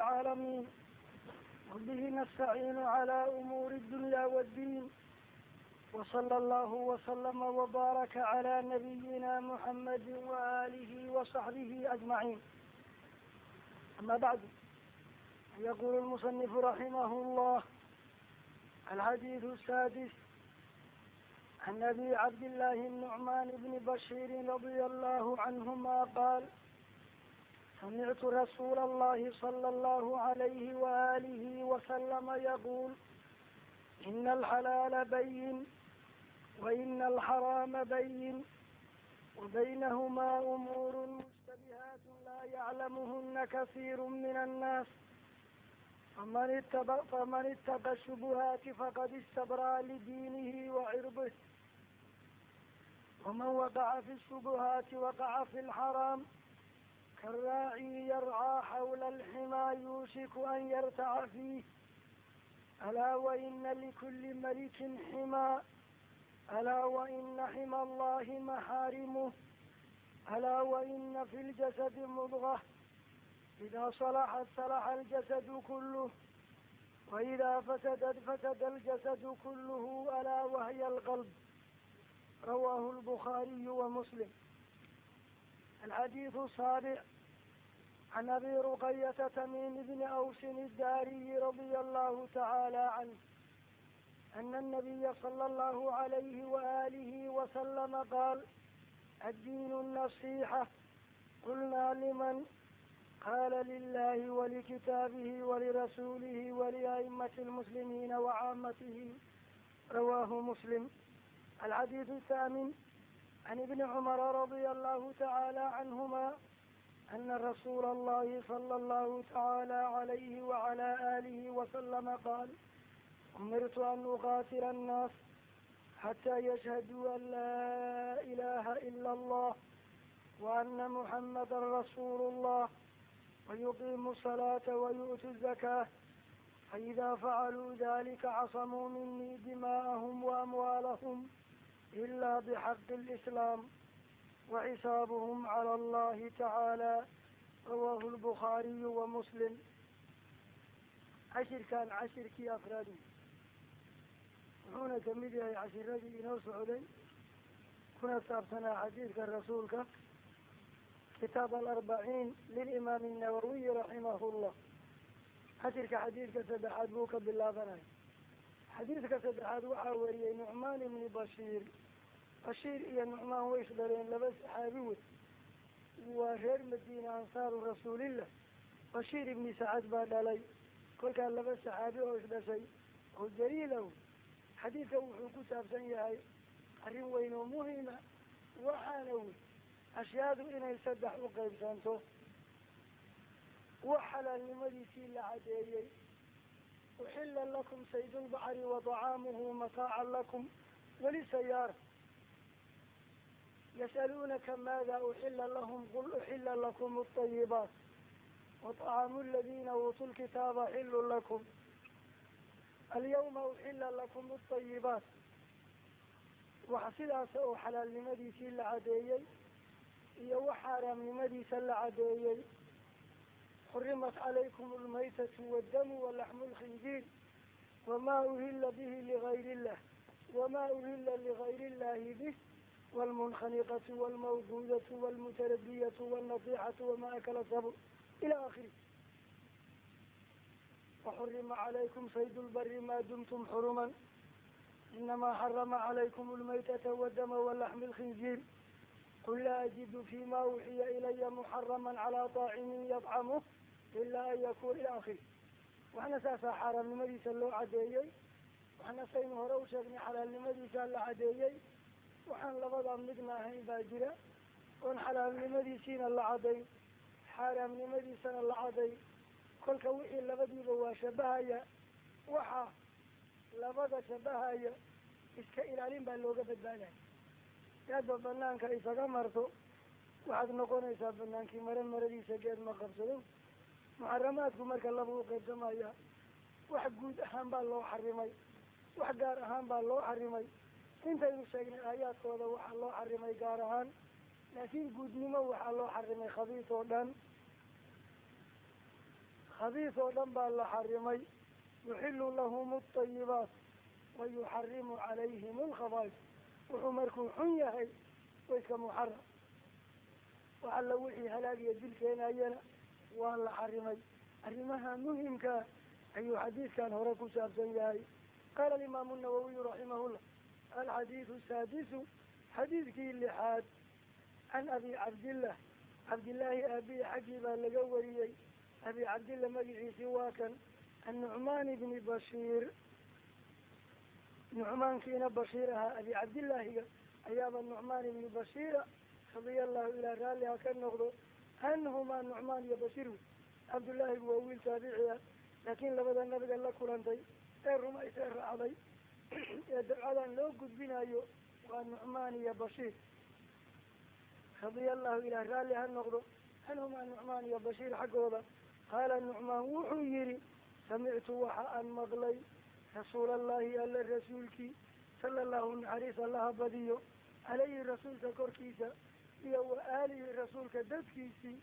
العالمين وبه نستعين على أمور الدنيا والدين وصلى الله وسلم وبارك على نبينا محمد وآله وصحبه أجمعين أما بعد يقول المصنف رحمه الله الحديث السادس عن أبي عبد الله النعمان بن بشير رضي الله عنهما قال سمعت رسول الله صلى الله عليه وآله وسلم يقول إن الحلال بين وإن الحرام بين وبينهما أمور مشتبهات لا يعلمهن كثير من الناس فمن اتبع فمن اتقى الشبهات فقد استبرأ لدينه وعرضه ومن وقع في الشبهات وقع في الحرام كالراعي يرعى حول الحمى يوشك أن يرتع فيه ألا وإن لكل ملك حمى ألا وإن حمى الله محارمه ألا وإن في الجسد مضغة إذا صلحت صلح الجسد كله وإذا فسدت فسد الجسد كله ألا وهي القلب رواه البخاري ومسلم الحديث السابع can abi ruqayata tamim bni awsin iddaariyi radia allahu tacaala canh ana anabiya sala allahu alayhi waalihi wasalama qaal addiinu nasiixa qulnaa liman qaala lilahi walikitaabihi walirasuulihi waliaimati lmuslimiina wacaamatihi rawaahu muslim alxadiidu thaamin can ibni cumara radia allahu tacaala canhuma أن رسول الله صلى الله تعالى عليه وعلى آله وسلم قال أمرت أن أقاتل الناس حتى يشهدوا أن لا إله إلا الله وأن محمدا رسول الله ويقيموا الصلاة ويؤتوا الزكاة فإذا فعلوا ذلك عصموا مني دماءهم وأموالهم إلا بحق الإسلام وحسابهم على الله تعالى رواه البخاري ومسلم عشر كان عشر كي أفراد وحونا كمدي عشر رجل إنو سعودي كنا استعبتنا حديث الرسول كتاب الأربعين للإمام النووي رحمه الله عشر حديث كسدحات بوك بالله فناي حديث كسدحات وحاوري نعمان بن بشير bashiir iyo nucmaan way isdhaleen laba saxaabi wey waa reer madiina ansaaru rasuulillah. Bashiir ibni sacad baa dhalay. Kolkaa laba saxaabi oo isdhashay oo jaliila wey xadiidka wuxuu ku saabsan yahay arrin weyn oo muhima waxaana wey ashyaadu inay saddex u qaybsanto. Wax xalaalnimadiisii la cadeeyey. Uxila lakum saydulbacri wa طacaamuhu mataacan lakum walisayaara يسألونك ماذا أحل لهم قل أحل لكم الطيبات وطعام الذين أوتوا الكتاب حل لكم اليوم أحل لكم الطيبات وحصلاas oo xalaalnimadiisii la cadeeyey iyo wax xaaraamnimadiisa la cadeeyey xurimat calaykum almaytatu waddamu walaxmu lkhinjiir wamaa uhila bihi ligayr illah wamaa uhila ligayr illahi bih waalmunkhaniqatu waalmawquudatu waalmutarabiyatu waalnasiixatu wamaa akala sabr ila akhiri waxurima calaykum sayd lbari maa dumtum xuruman inamaa xarama calaykum lmaytata wadama walaxmi lkhinziir qul laa ajidu fima uxiya ilaya muxaraman calaa taacimin yadcamuh ilaa an yakuun ila akhiri waxna saasaa xaaraamnimadiisa loo cadeeyey waxna saynu hore u sheegnay xalaalnimadiisa la cadeeyey waxaan labadaa midna ahayn baa jira. Oon xalaalnimadiisiina la caday xaaraamnimadiisana la caday. Kolka wixii labadiiba waa shabahaya. Waxa labada shabahaya iska ilaalin baa looga badbaadaya. Yaadba banaanka isaga marto waxaad noqonaysaa banaankii mare maradiisa geed ma qabsado. Muxaramaadku marka laba u qaybsamaya wax guud ahaan baa loo xarimay. Wax gaar ahaan baa loo xarimay intaynu sheegnay aayaadkooda waxaa loo xarimay gaar ahaan laakiin guudnimo waxaa loo xarimay khabiis oo dhan. Khabiis oo dhan baa la xarimay yuxilu lahum alطayibaat wa yuxarimu calayhim alkhabaa'is wuxuu markuu xun yahay wa iska muxaram wax alla wixii halaag iyo dil keenayana waa la xarimay. Arrimaha muhimkaa ayuu xadiidkan hore ku saabsan yahay. Qaala alimaamu nawawiyu raximahullah alxadiidu saadisu xadiidkii lixaad can abi cabdillah cabdillaahi aabihi xaggii baa laga wariyey abi cabdillah magiciisii waa kan annucmaan ibni bashiir nucmaankiina bashiir ahaa abi cabdillaahiga ayaaba nucmaan ibni bashiira radia allahu ilaa raalli ha ka noqdo anhumaa nucmaan iyo bashiir wey cabdullaahigu waa wiil taabici ah laakiin labada nabiga la kulantay ee rumaysee raacday ee dabcadan loo gudbinayo waa nucmaan iyo bashiir. Radia allahu ilaa raalli ha noqdo anhumaa nucmaan iyo bashiir xaggooda? Qaala nucmaan wuxuu yihi samictu waxa aan maqlay rasuula allahi alla rasuulkii sala allahu naxariis allaha badiyo calayhi rasuulka korkiisa iyo wa aalihi rasuulka dadkiisii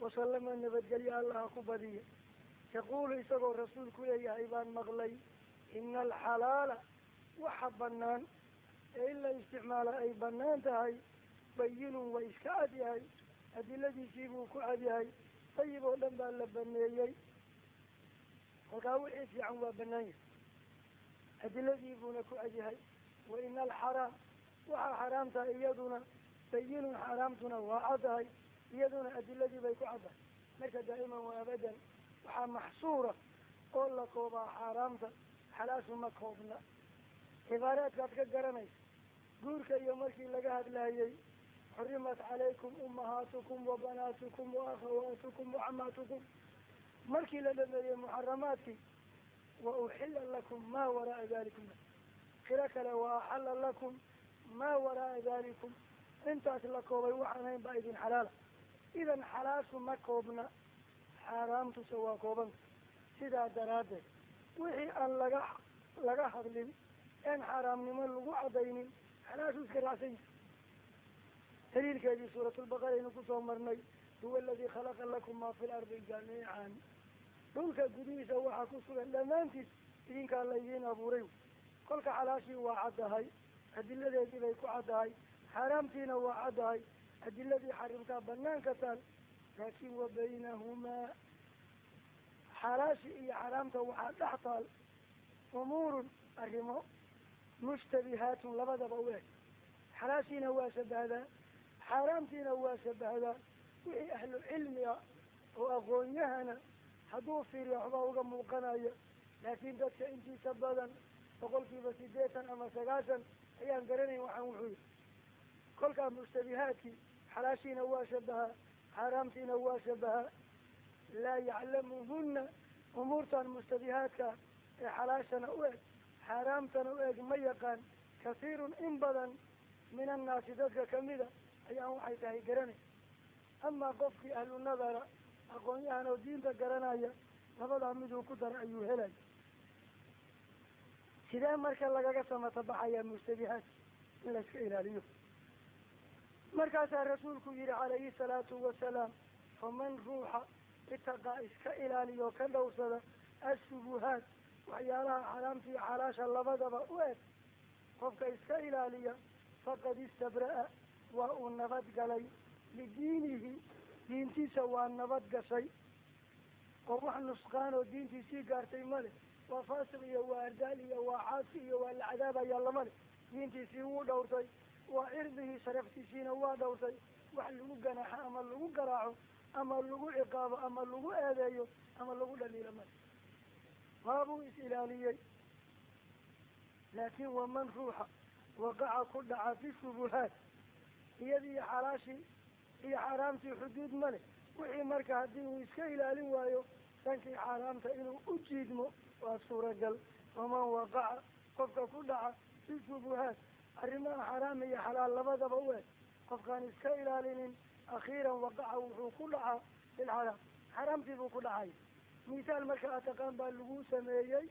wasalama nabadgelyo allaha ku badiya yaquulu isagoo rasuulku leeyahay baan maqlay ina alxalaala waxa banaan ee in la isticmaala ay bannaan tahay bayinun waa iska cad yahay adiladiisii buu ku cad yahay dayib oo dhan baa la baneeyey kolkaa wixii fiican waa banaan yahay. Adiladii buuna ku cad yahay. Wa ina alxaraam waxaa xaraamtahay iyaduna bayinun xaaraamtuna waa caddahay iyaduna adiladii bay ku caddahay marka daa'iman waa abadan waxaa maxsuura oo la koobaa xaaraamta xalaashu ma koobna cibaaraadkaad ka garanaysa guurka iyo markii laga hadlaayey xurimat calaykum ummahaatukum wa banaatukum wa akhawaatukum wa camaatukum markii la dhameeyey muxaramaadkii wa uxila lakum maa wara'a dalikum. Kiro kale wa axala lakum maa wara'a dalikum. Intaas la koobay waxaan hayn baa idin xalaala. Idan xalaashu ma koobna xaaraamtuse waa koobanta sidaa daraaddeed wixii aan laga laga hadlin een xaaraamnimo lagu cadaynin xalaashu iska raacsan yahay daliilkeedii suuratulbaqara aynu ku soo marnay huwa aladii khalaqa lakum maa fi lardi jamiican dhulka gudihiisa waxaa ku sugan dhammaantiis idinkaa laydiin abuuray kolka xalaashii waa caddahay adiladeedii bay ku caddahay xaaraamtiina waa caddahay adiladii xarimtaa banaanka taal laakin wa baynahumaa xalaashi iyo xaraamta waxaa dhex taal umuurun arrimo mushtabihaatun labadaba u eg xalaashiina waa shabahdaa xaaraamtiina waa shabahdaa wixii ahlu cilmi ah oo aqoon-yahana hadduu fiiriyo waxbaa uga muuqanaya laakiin dadka intiisa badan boqolkiiba sideetan ama sagaashan ayaan garanayn waxaan wuxuu kolkaa mushtabihaadkii xalaashiina waa shabahaa xaaraamtiina waa shabahaa laa yaclamuhuna umuurtan mushtabihaadka ee xalaashana u xaaraamtana u eg ma yaqaan kasiirun in badan min annaasi dadka kamida ayaan waxay tahay garanay amaa qofkii ahlu nadara aqoon-yahan oo diinta garanaya labadaa miduu ku dara ayuu helay. Sidee marka lagaga samata baxayaa mushtabihaadka in la iska ilaaliyo? Markaasaa rasuulku yihi calayhi salaatu wasalaam faman ruuxa itaqaa iska ilaaliyo ka dhowrsada ashubuhaat waxyaalaha xaraamta iyo xalaasha labadaba u eg qofka iska ilaaliya faqad istabra-a waa uu nabad galay. Lidiinihi diintiisa waa nabad gashay. Oo wax nusqaan oo diintiisii gaartay male waa faasiq iyo waa ardaal iyo waa caasi iyo waa la cadaabaya lamale diintiisii wuu dhowrtay. Waa cirdihii sharaftiisiina waa dhowrtay. Wax lagu ganaaxo ama lagu garaaco ama lagu ciqaabo ama lagu eedeeyo ama lagu dhaliilo male waabuu is ilaaliyey. Laakiin waman ruuxa waqaca ku dhaca fi shubuhaat iyadii xalaashii iyo xaaraamtii xuduud male wixii marka haddii uu iska ilaalin waayo dhankii xaaraamta inuu u jiidmo waa suuragal. Waman waqaca qofka ku dhaca fi shubuhaat arrimaha xaraam iyo xalaal labadaba u eg. Qofkaan iska ilaalinin akhiiran waqaca wuxuu ku dhacaa filxaraam xaraamtii buu ku dhacay misaal marka ataqaan baa lagu sameeyey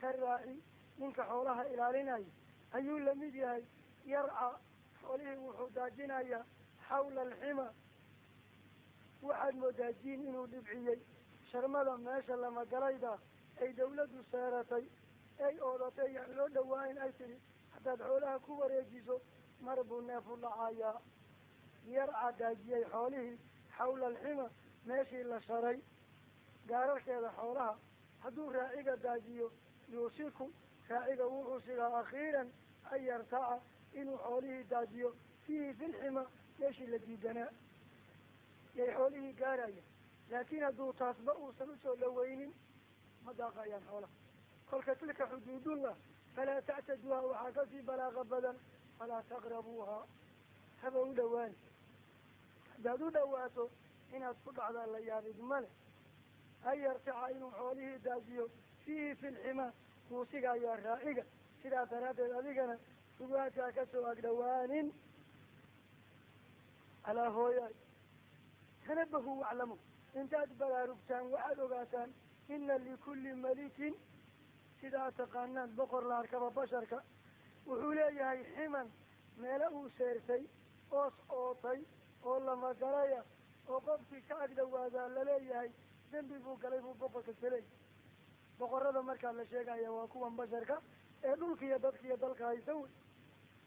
ka raaci ninka xoolaha ilaalinaya. Ayuu la mid yahay yarca xoolihii wuxuu daajinayaa xawla alxima. Waxaad moodaa jiin inuu dhibciyey sharmada meesha lama galayda ay dawladdu seeratay ay oodatay yaan loo dhawaanin ay tidhi haddaad xoolaha ku wareejiso mar buu neefu dhacayaa yarca daajiyay xoolihii xawla alxima meeshii la sharay gaararkeeda xoolaha hadduu raaciga daajiyo yuusiku raaciga wuxuu sigaa akhiiran an yartaca inuu xoolihii daajiyo fiihi fi lxima meeshii la diidanaa. Yay xoolihii gaaraya laakiin hadduu taasba uusan u soo dhaweynin ma daaqayaan xoolaha. Kolka tilka xuduudullah falaa tactaduuha waxaa ka sii balaaqa badan falaa taqrabuuha. Haba u dhawaani haddaad u dhawaato inaad ku dhacdaa la yaabid male an yartaca inuu xoolihii daajiyo fiihi fi lximaa kuusiga ayaa raaciga. Sidaa daraaddeed adigana sugaadkaa ka soo agdhawaanin. Alaa hooyaay tanabahu waclamu. Intaad baraarugtaan waxaad ogaataan ina likulli malikin. Sidaa taqaanaan boqor la arkaba basharka. Wuxuu leeyahay ximan meelo uu seertay oos ootay oo lamagalaya oo qofkii ka agdhawaadaa la leeyahay dembi buu galay buu boqorka kaleey boqorada markaa la sheegaya waa kuwan basharka ee dhulka iyo dadka iyo dalka haysa wey.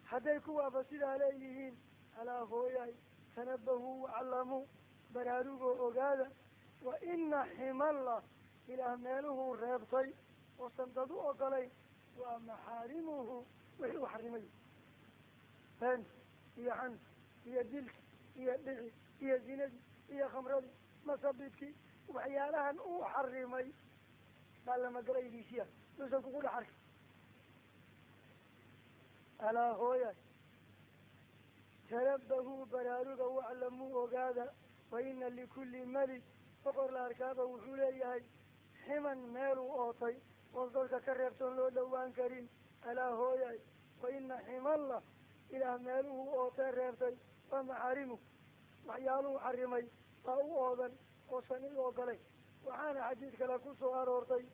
Hadday kuwaaba sidaa leeyihiin alaa hooyaay tanabahuu waclamuu baraarugoo ogaada wa ina ximallah ilaah meeluhuu reebtay oosan dad u ogolayn waa maxaarimuhu wixii u xarimay. Beenta iyo xanta iyo dilka iyo dhici iyo zinadii iyo khamradii masabidkii waxyaalahan uu xarimay. Baa lamagalaydiisiya duusan kugu dhex arka alaa hooya. Tanabahuu baraaruga waclamuu ogaada. Wa ina likulli malik boqor la arkaaba wuxuu leeyahay ximan meeluu ootay. Oos dadka ka reebtoon loo dhawaan karin. Alaa hooyay wa ina ximallah. Ilaah meeluhuu ootee reebtay. Waa maxaarimu waxyaaluhu xarimay. Baa u oodan oosan i ogolay waxaana xadiid kale ku soo aroortay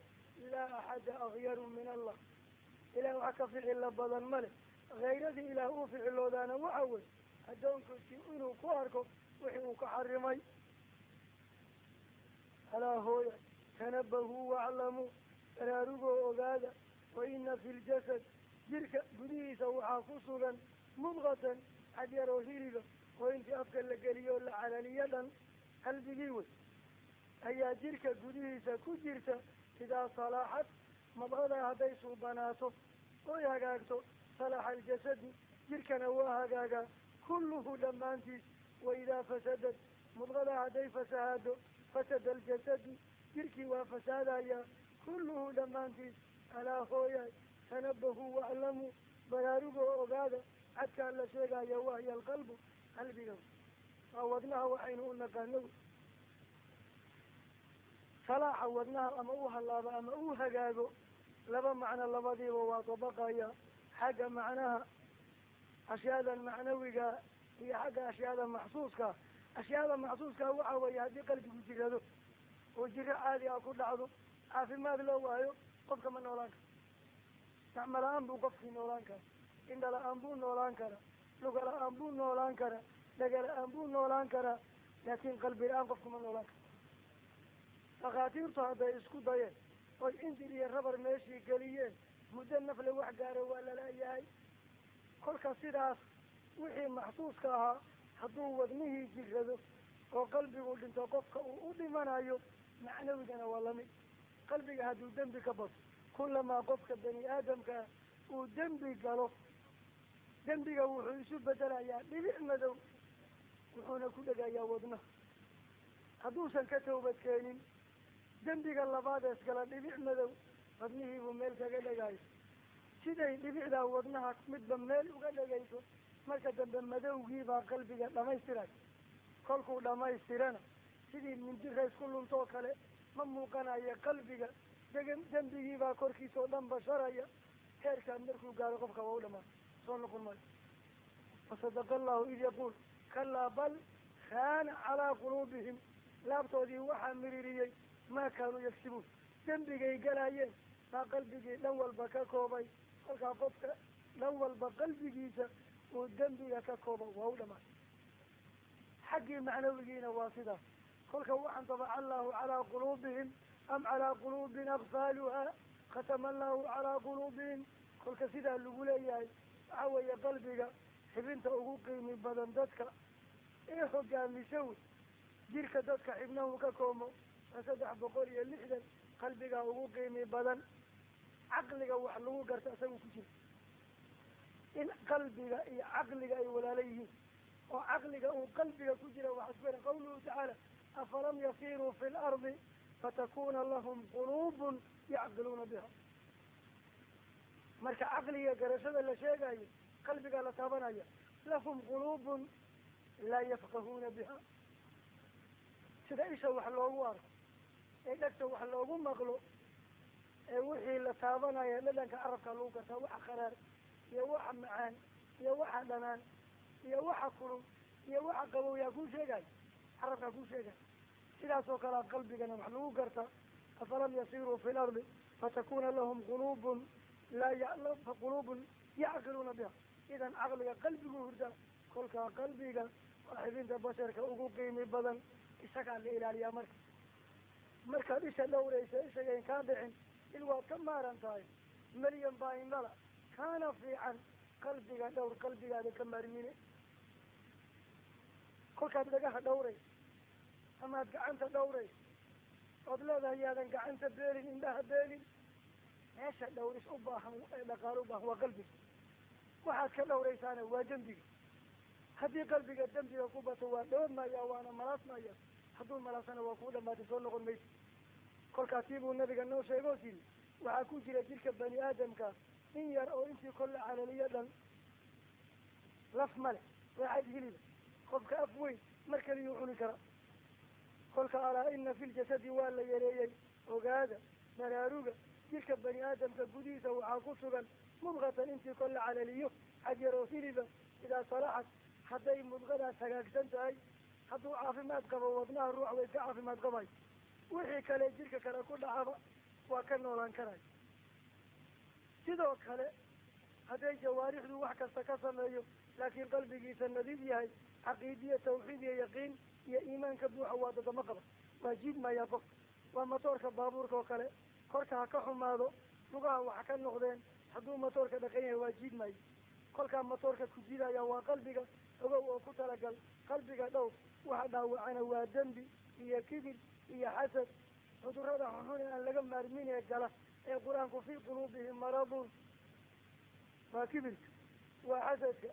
laa axada akyaru min allah. Ilaah wax ka ficilla badan male hayradii ilaah uu ficiloodaana waxa wey addoonkiisi inuu ku arko wixii uu ka xarimay. Alaa hooya tanabahuu waclamuu baraarugoo ogaada wa ina fi ljasad jirka gudihiisa waxaa ku sugan mudqatan xad yaroo hiliga oo afka la geliyo la calaliyo dhan qalbigii wey ayaa jirka gudihiisa ku jirta idaa salaaxad madqadaa hadday suubanaato oy hagaagto. Salaxa aljasadu jirkana waa hagaagaa. Kulluhu dhammaantiis wa idaa fasadad. Mudqadaa hadday fasahaado fasada aljasadu jirkii waa fasaadayaa kulluhu dhammaantiis alaa hooyaay tanabahuu waclamuu baraarugoo ogaada cadkaan la sheegaya wahya alqalbu qalbiga. Waa wadnaha waxaynu u naqaano salaaxa wadnaha ama u hallaabo ama u hagaago laba macno labadiiba waa dabaqaya. Xagga macnaha ashyaada macnawiga iyo xagga ashyaada maxsuuska. Ashyaada maxsuuska waxa weeye haddii qalbigu jirado oo jiro caadi ah ku dhacdo caafimaad loo waayo qofka ma noolaan karo. Gacmo la'aan buu qofkii noolaan kara indha la'aan buu noolaan karaa luga la'aan buu noolaan karaa dhaga la'aan buu noolaan karaa laakiin qalbi la'aan qofku ma noolaan karo dhakhaatiirtu hadday isku dayeen oy indir iyo rabar meeshii geliyeen muddo nafle wax gaaro waa lalayahay kolka sidaas wixii maxsuuska ahaa hadduu wadnihii jirrado oo qalbigu dhinto qofka uu u dhimanayo macnawigana waa la mid qalbiga hadduu dembi ka bato kulamaa qofka bani aadamkaa uu dembi galo dembiga wuxuu isu bedelayaa dhibic madow wuxuuna ku dhegayaa wadnaha hadduusan ka tawbad keenin dembiga labaadees gala dhibic madow wadnihiibuu meel kaga dhegaayo siday dhibicdaa wadnaha midba meel uga dhegayso marka dambe madowgiibaa qalbiga dhamaystiray kolkuu dhamaystirana sidii mindira isku luntoo kale ma muuqanayo qalbiga. Degan dembigiibaa korkiisa oo dhan basharaya. Heerkaan markuu gaaro qofka waa u dhamaan soo noqon maayo. Wasadaqa allahu id yaquul kalaa bal kaana calaa quluubihim. Laabtoodii waxaa miririyey maa kaanuu yagsibuun dembigay galaayeen baa qalbigii dhan walba ka koobay. Kolkaa qofka dhan walba qalbigiisa uu dembiga ka koobo waa u dhamaan. Xaggii macnawigiina waa sidaas kolka waxaan tabaca allahu calaa quluubihim am calaa quluubin akfaaluha khatama allahu calaa quluubihim. Kolka sidaa lagu leeyahay waxa weeye qalbiga xibinta ugu qiimi badan dadka. Ee hogaamisa wey jirka dadka xibnahu ka koomo saddex boqol iyo lixdan qalbigaa ugu qiimi badan caqliga wax lagu garta isaga ku jira. In qalbiga iyo caqliga ay walaalo yihiin oo caqliga uu qalbiga ku jira waxaa ku yara qawluhu tacaala afalam yasiruu fi lardi fatakuna lahum quluubun yacqiluuna biha. Marka caqliga garashada la sheegayo qalbigaa la taabanaya lahum quluubun laa yafqahuuna biha. Sida isha wax loogu arko ee dhegta wax loogu maqlo ee wixii la taabanaya dhadhanka carabka lagu gartaa waxa qaraar iyo waxa macaan iyo waxa dhanaan iyo waxa kulul iyo waxa qabow yaa kuu sheegayo carabkaa kuu sheegayo sidaas oo kalea qalbigana wax lagu garta afalam yasiruu fi lardi fatakuna lahum quluubun laa ya quluubun yacqiluuna biha. Idan caqliga qalbigu hurda kolkaa qalbiga waa xibinta basharka ugu qiimi badan isagaa la ilaaliyaa marka markaad isha dhawraysa ishagayn kaa dhicin il waad ka maaran tahay. Melyan baa indhala kaana fiican qalbiga dhawr qalbigaada ka maarmine kolkaad dhagaha dhawraysa amaad gacanta dhawraysa ood leedahay yaadan gacanta beelin indhaha beelin meesha dhawris u baahan ee dhaqaalo u baahan waa qalbiga waxaad ka dhawraysaana waa dembiga haddii qalbiga dembiga ku bato waa dhoodmaya waana malaasmaya hadduu malaasana waa kuu dhamaatay soo noqon maysa kolkaas tii buu nabiga noo sheegoo tiri waxaa ku jira jirka bani aadamka in yar oo intii kolle calaliyo dhan laf male waaxad hiliba qofka af weyn mar kaliyuu cuni kara. Kolka alaa ina fi ljasadi waa la yareeyey ogaada baraaruga jirka bani aadamka gudihiisa waxaa ku sugan mudqatan intii kolle calaliyo xag yaroo hiliba idaa salaxad hadday mudqadaas hagaagsan tahay hadduu caafimaad qabo wadnaha ruux way ka caafimaad qabay. Wixii kale jirka kale ku dhacaba waa ka noolaan karayo sidoo kale hadday jawaarixdu wax kasta ka sameeyo laakiin qalbigiisa nadiif yahay caqiidiya tawxiid iyo yaqiin iyo iimaanka buuxa waa dadamo qaba. Waa jiid maya qof waa matoorka baabuurka oo kale. Korka ha ka xumaado lugaha wax ka noqdeen hadduu matoorka dhaqan yahay waa jiid maayo kolkaa matoorka ku jiidaya waa qalbiga ogow oo ku talagal. Qalbiga dhow waxa dhaawacana waa dembi iyo kibir iyo xasad. Cudurada xunxun aan laga maarmin ee gala ee qur'aanku fii quluubihim maradun. Waa kibirka waa xasadka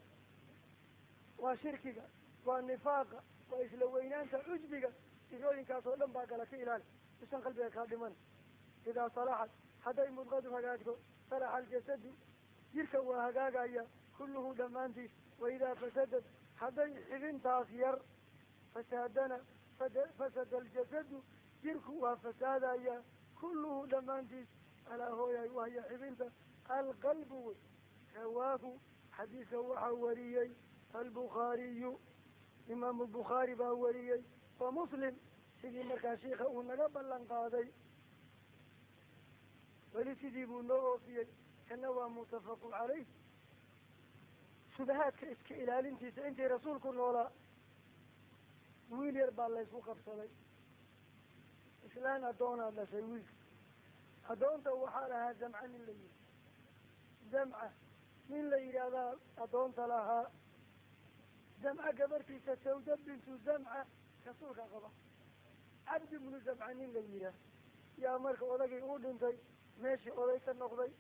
waa shirkiga waa nifaaqa waa isla weynaanta cujbiga sifooyinkaas oo dhan baa gala ka ilaali. Isan qalbiga kaa dhiman. Idaa salaxad hadday mudqadu hagaagto salaxa aljasadu jirka waa hagaagaya kulluhu dhammaantiis. Wa idaa fasadad hadday xibintaas yar fasaadana fasada aljasadu jirku waa fasaadaya kulluhu dhammaantiis alaa hooyay wahya xibinta alqalbu wey rawaahu xadiidka waxaa wariyey albukhaariyu imaamu bukhaari baa wariyey wa muslim sidii markaa shiika uu naga ballan qaaday weli sidii buu noo oofiyey kana waa muttafaqu caleyh subahaadka iska ilaalintiisa intii rasuulku noolaa wiil yar baa laysku qabsaday. Islaan addoonaa dhashay wiilka addoonta waxaa lahaa zamca nin la yihi zamca nin la yidhaahdaa addoonta lahaa. Zamca gabartiisa sawda bintu zamca rasuulka qaba. Cabdi ibnu zamca nin la yidhaah yaa marka odagii uu dhintay meeshii oday ka noqday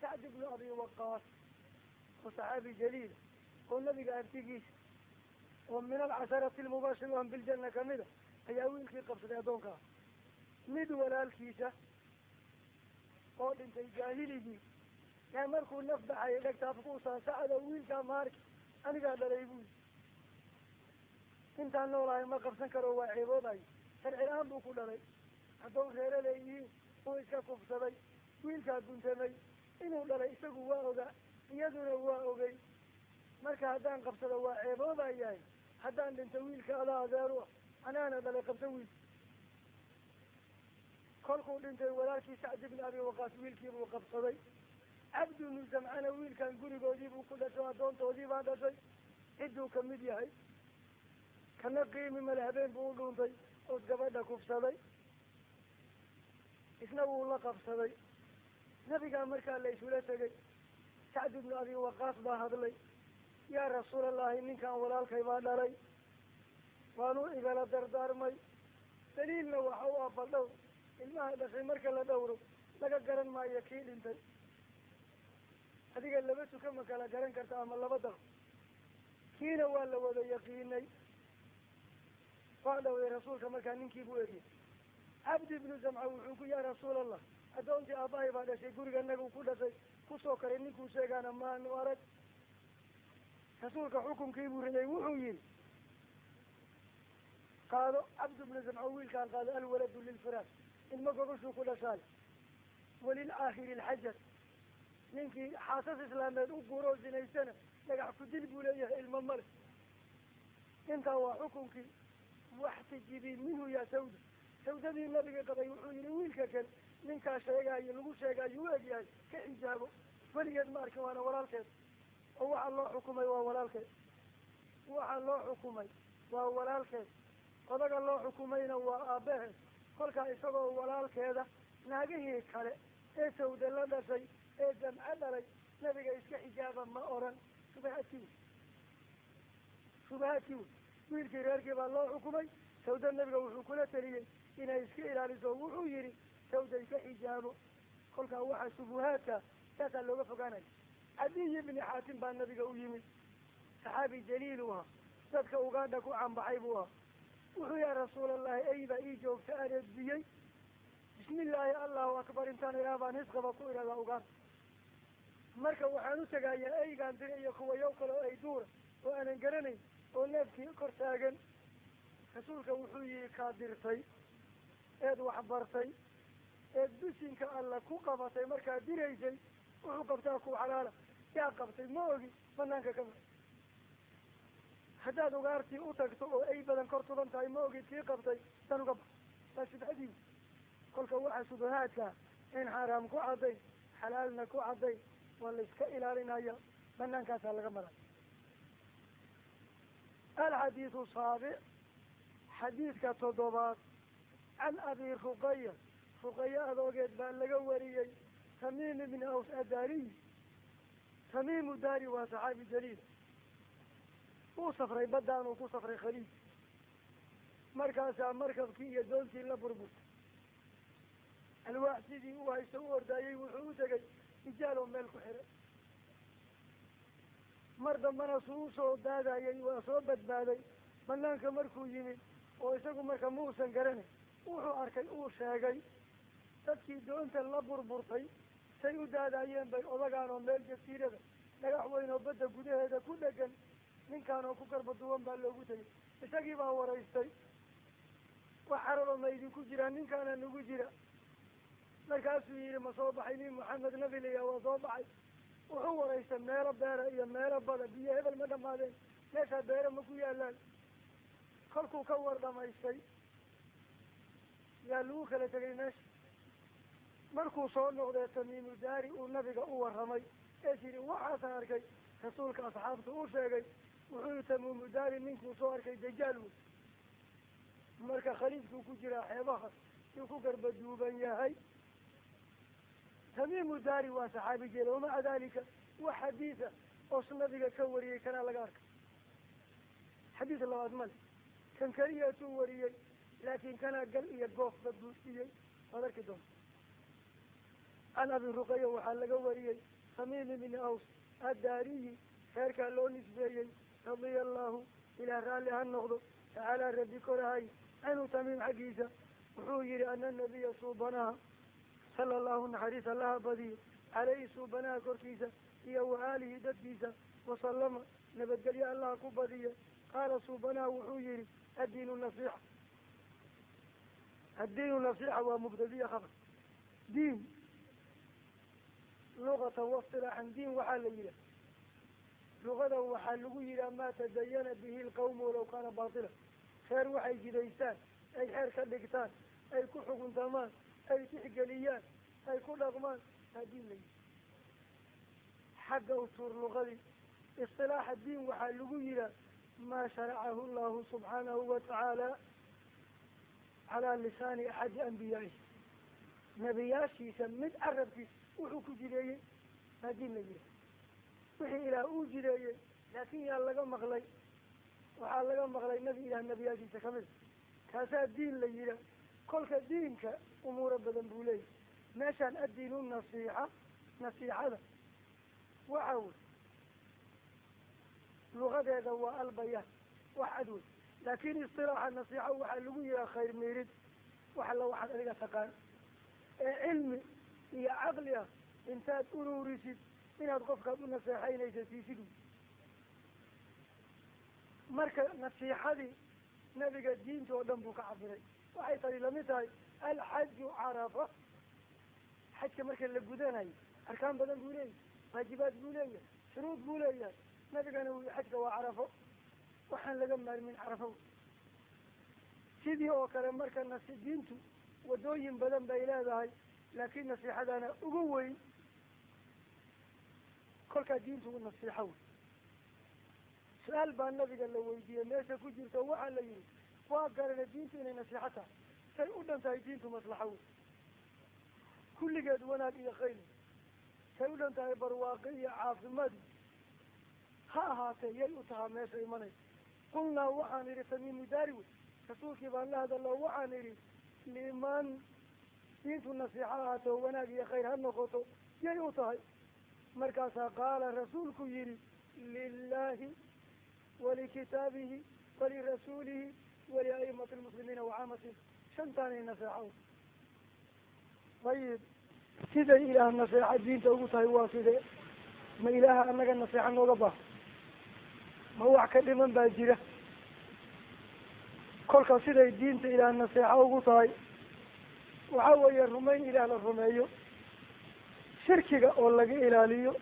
sacd ibnu abi waqaas oo saxaabi jaliila oo nabiga artigiisa oo min alcasharati almubashirun biljana kamida ayaa wiilkii qabsaday addoonka. Ah mid walaalkiisa oo dhintay jaahiligii yaa markuu naf baxayay dhegtaafkuusaa sacada wiilkaa maarki anigaa dhalay buuli intaan noolahay ma qabsan karo waa ceeboodayo sharci la'aan buu ku dhalay. Haddoon reero leeyihiin uu iska kufsaday. Wiilkaa guntamay inuu dhalay isagu waa ogaa iyaduna waa ogay. Marka haddaan qabsado waa ceeboodayahay haddaan dhinto wiilka adaa adeeru ah anaana dhalay qabsan wiilka kolkuu dhintay walaalkii sacd ibni abi waqaas wiilkiibuu qabsaday. Cabdi ibnu zamcana wiilkan gurigoodiibuu ku dhasho addoontoodii baa dhashay. Cidduu ka mid yahay. Kana qiimi male habeen buu u dhuuntay oo gabadha kufsaday. Isna wuu la qabsaday. Nabigaa markaa la isula tegay sacd ibnu abi waqaas baa hadlay yaa rasuulallahi ninkan walaalkay baa dhalay. Waanu igala dardaarmay. Daliilna waxa u ah baldhow ilmaha dhashay marka la dhowro laga garan maayo kii dhintay. Adiga laba tuka kala garan karta ama laba dal. Kiina waa la wada yaqiinay. Waa dhowday rasuulka markaa ninkii buu egiyay cabdi ibnu zamca wuxuu ku yaa rasuul allah addoontii aabbahay baa dhashay guriga nagu ku dhashay. Kusoo karay ninkuu sheegaana maanu arag rasuulka xukunkii buu riday wuxuu yihi qaado cabdi ibnu zamca wiilkaan qaado alwaladu lilfiraash ilmo gogashuu ku dhashaay walilaakhiri alxajar ninkii xaasas islaameed u guuroo zinaystana dhagax ku dil buu leeyahay ilmo male intaa waa xukunkii waxtijibii minhu yaa sawda sawdadii nabiga qabay wuxuu yihi wiilka kale ninkaa sheegaayo lagu sheegaayo u egyahay ka xijaabo. Weligeed ma arkin waana walaalkeed oo waxaa loo xukumay waa walaalkeed waxaa loo xukumay waa walaalkeed odaga loo xukumayna waa aabbaheed kolkaa isagoo walaalkeeda naagihii kale ee sawda la dhashay ee jamco dhalay nabiga iska xijaaba ma oran. Shubahaadkii wey shubahaadkii wey wiilkii reerkii baa loo xukumay. Sawda nabiga wuxuu kula teliyey inay iska ilaaliso. Wuxuu yihi sawda iska xijaabo. Kolkaa waxaa shubuhaadka saasaa looga fogaanaya cadiy ibni xaatim baa nabiga u yimid saxaabi jaliil u ahaa dadka ugaadha ku cambaxay buu ahaa wuxuu yaa rasuulallahi ey baa ii joogta aan edbiyey bismi illaahi allahu akbar intaan ilaah baan hisqaba ku idhahdaa ugaadha marka waxaan u tegayaa eygaan diri iyo kuwayow kale oo ay duura oo aanan garanayn oo neefkii kor taagan. Rasuulka wuxuu yihi kaa dirtay eed waxbartay eed bisinka alla ku qabatay markaad diraysay wuxuu qabtaa ku xalaala yaa qabtay ma ogi banaanka ka mar haddaad ugaartii u tagto oo ay badan kor tuban tahay ma ogid kii qabtay san uga bax waa shubhadii kolka waxaa shubahaadka in xaaraam ku caddayn xalaalna ku caddayn waa la iska ilaalinaya banaankaasaa laga maray. Alxadiidu saabic xadiidka toddobaad can abi ruqaya ruqaya adoogeed baa laga wariyey tamiim ibni aws adaariy tamiimu daari waa saxaabi jaliil uu safray baddaan uu ku safray khaliij markaasaa markabkii iyo doontii la burburtay alwaax sidii u haysto u ordaayey wuxuu u tegay rijaal oo meel ku xiray mar dambana suu u soo daadayay waa soo badbaaday banaanka markuu yimid oo isagu marka ma uusan garanay wuxuu arkay uu sheegay dadkii doonta la burburtay say u daadayeen bay odagaan oo meel jasiirada dhagax weyn oo badda gudaheeda ku dhegan ninkaan oo ku garba duwan baa loogu tegay isagii baa waraystay wax cararo ma idinku jiraan ninkaana nagu jira markaasuu yihi ma soo baxay nin maxamed nabi waa soo baxay wuxuu waraystay meelo beera iyo meelo bada biyo hebel ma dhamaadeen meeshaa beere ma ku yaalaan kolkuu ka war dhamaystay yaa lagu kala tegay meesha markuu soo noqdee tamiimu daari uu nabiga u warramay. Ee tiri waxaasaan arkay rasuulka asxaabta u sheegay. Wuxuu yihi tamiimu daari ninkuu soo arkay dajaal wey marka khaliifkuu ku jiraa xeebaha yuu ku garba duuban yahay. Tamiimu daari waa saxaabi jeel wamaca dalika wax xadiida oos nabiga ka wariyey kanaa laga arkay xadiid labaad male kan keliyatuu wariyey laakin kanaa gal iyo goofba buusiyey waad arki doonta can abi ruqaya waxaa laga wariyey tamiim ibni aws addaariyi reerkaa loo nisbeeyey radia allahu ilaah raalli ha noqdo. Tacaala rabbi korahay canhu tamiim xaggiisa. Wuxuu yihi ana nabiya suubanaha. Sala allahu naxariis allaha badiyo. Caleyhi suubanaha korkiisa iyo wa aalihi dadkiisa wasalama nabadgelyo allaha ku badiya qaala suubanaha wuxuu yihi addiinu nasiixa. Addiinu nasiixa waa mubtadiya khabar diin luqatan waistilaaxan diin waxaa la yidhah lugadan waxaa lagu yidhaha maa tadayana bihi lqawmu walaw kaana baatila. Reer waxay jidaystaan ay xeer ka dhigtaan ay ku xukuntamaan ay tixgeliyaan ay ku dhaqmaan. Aa diin la yidhi. Xagga usuur luqadii istilaaxa diin waxaa lagu yihaa maa sharacahu llahu subxaanahu wa tacaala calaa lisaani axadi ambiyaaih nebiyaashiisa mid carabkiisa wuxuu ku jideeyey baa diin la yihi wixii ilaah uu jideeyey laakin yaa laga maqlay. Waxaa laga maqlay nebi ilaah nebiyaashiisa ka mid kaasaa diin la yiha kolka diinka umuuro badan buu leeyahy meeshaan addiinu nasiixa nasiixada. Waxa wey lugadeeda waa albayaan. Wax cad wey laakin istilaaxa nasiixa waxaa lagu yihaa khayr miirid. Wax alla waxaad adiga taqaan. Ee cilmi iyo caqli ah intaad ururisid inaad qofkaad u naseexaynaysa siisid marka nasiixadii nabiga diinta oo dhan buu ka cabiray waxay tani la mid tahay alxaju carafa. Xajka marka la gudanayo arkaan badan buu leeyahay waajibaad buu leeyahay shuruud buu leeyahay. Nabigana uu xajka waa carafo waxaan laga maarmin carafo sidii oo kale marka nasi diintu wadooyin badan bay leedahay laakin nasiixadana ugu weyn kolkaa diintu nasiixo wey su'aal baa nabiga la weydiiyey meesha ku jirto waxaa la yihi waa garana diintu inay nasiixo tahay say u dhan tahay diintu maslaxo wey kulligeed wanaag iyo khayr say u dhan tahay barwaaqi iyo caafimaad. Ha ahaatee yay u tahaa meesha imanaysa qulnaa waxaan idhi tamiimu daari rasuulkii baan la hadalo waxaan idhi liman diintu nasiixo ahaato wanaag iyo khayr ha noqoto yay u tahay. Markaasaa qaala rasuulku yihi lilahi walikitaabihi walirasuulihi waliaimati lmuslimiina wacaamati shantaanay naseexo ayib siday ilaah naseexa diinta ugu tahay waa sidee ma ilaaha anaga naseexa nooga baaha ma wax ka dhiman baa jira. Kolka siday diinta ilaah naseexa ugu tahay waxa weeye rumayn ilaah la rumeeyo. Shirkiga oo laga ilaaliyo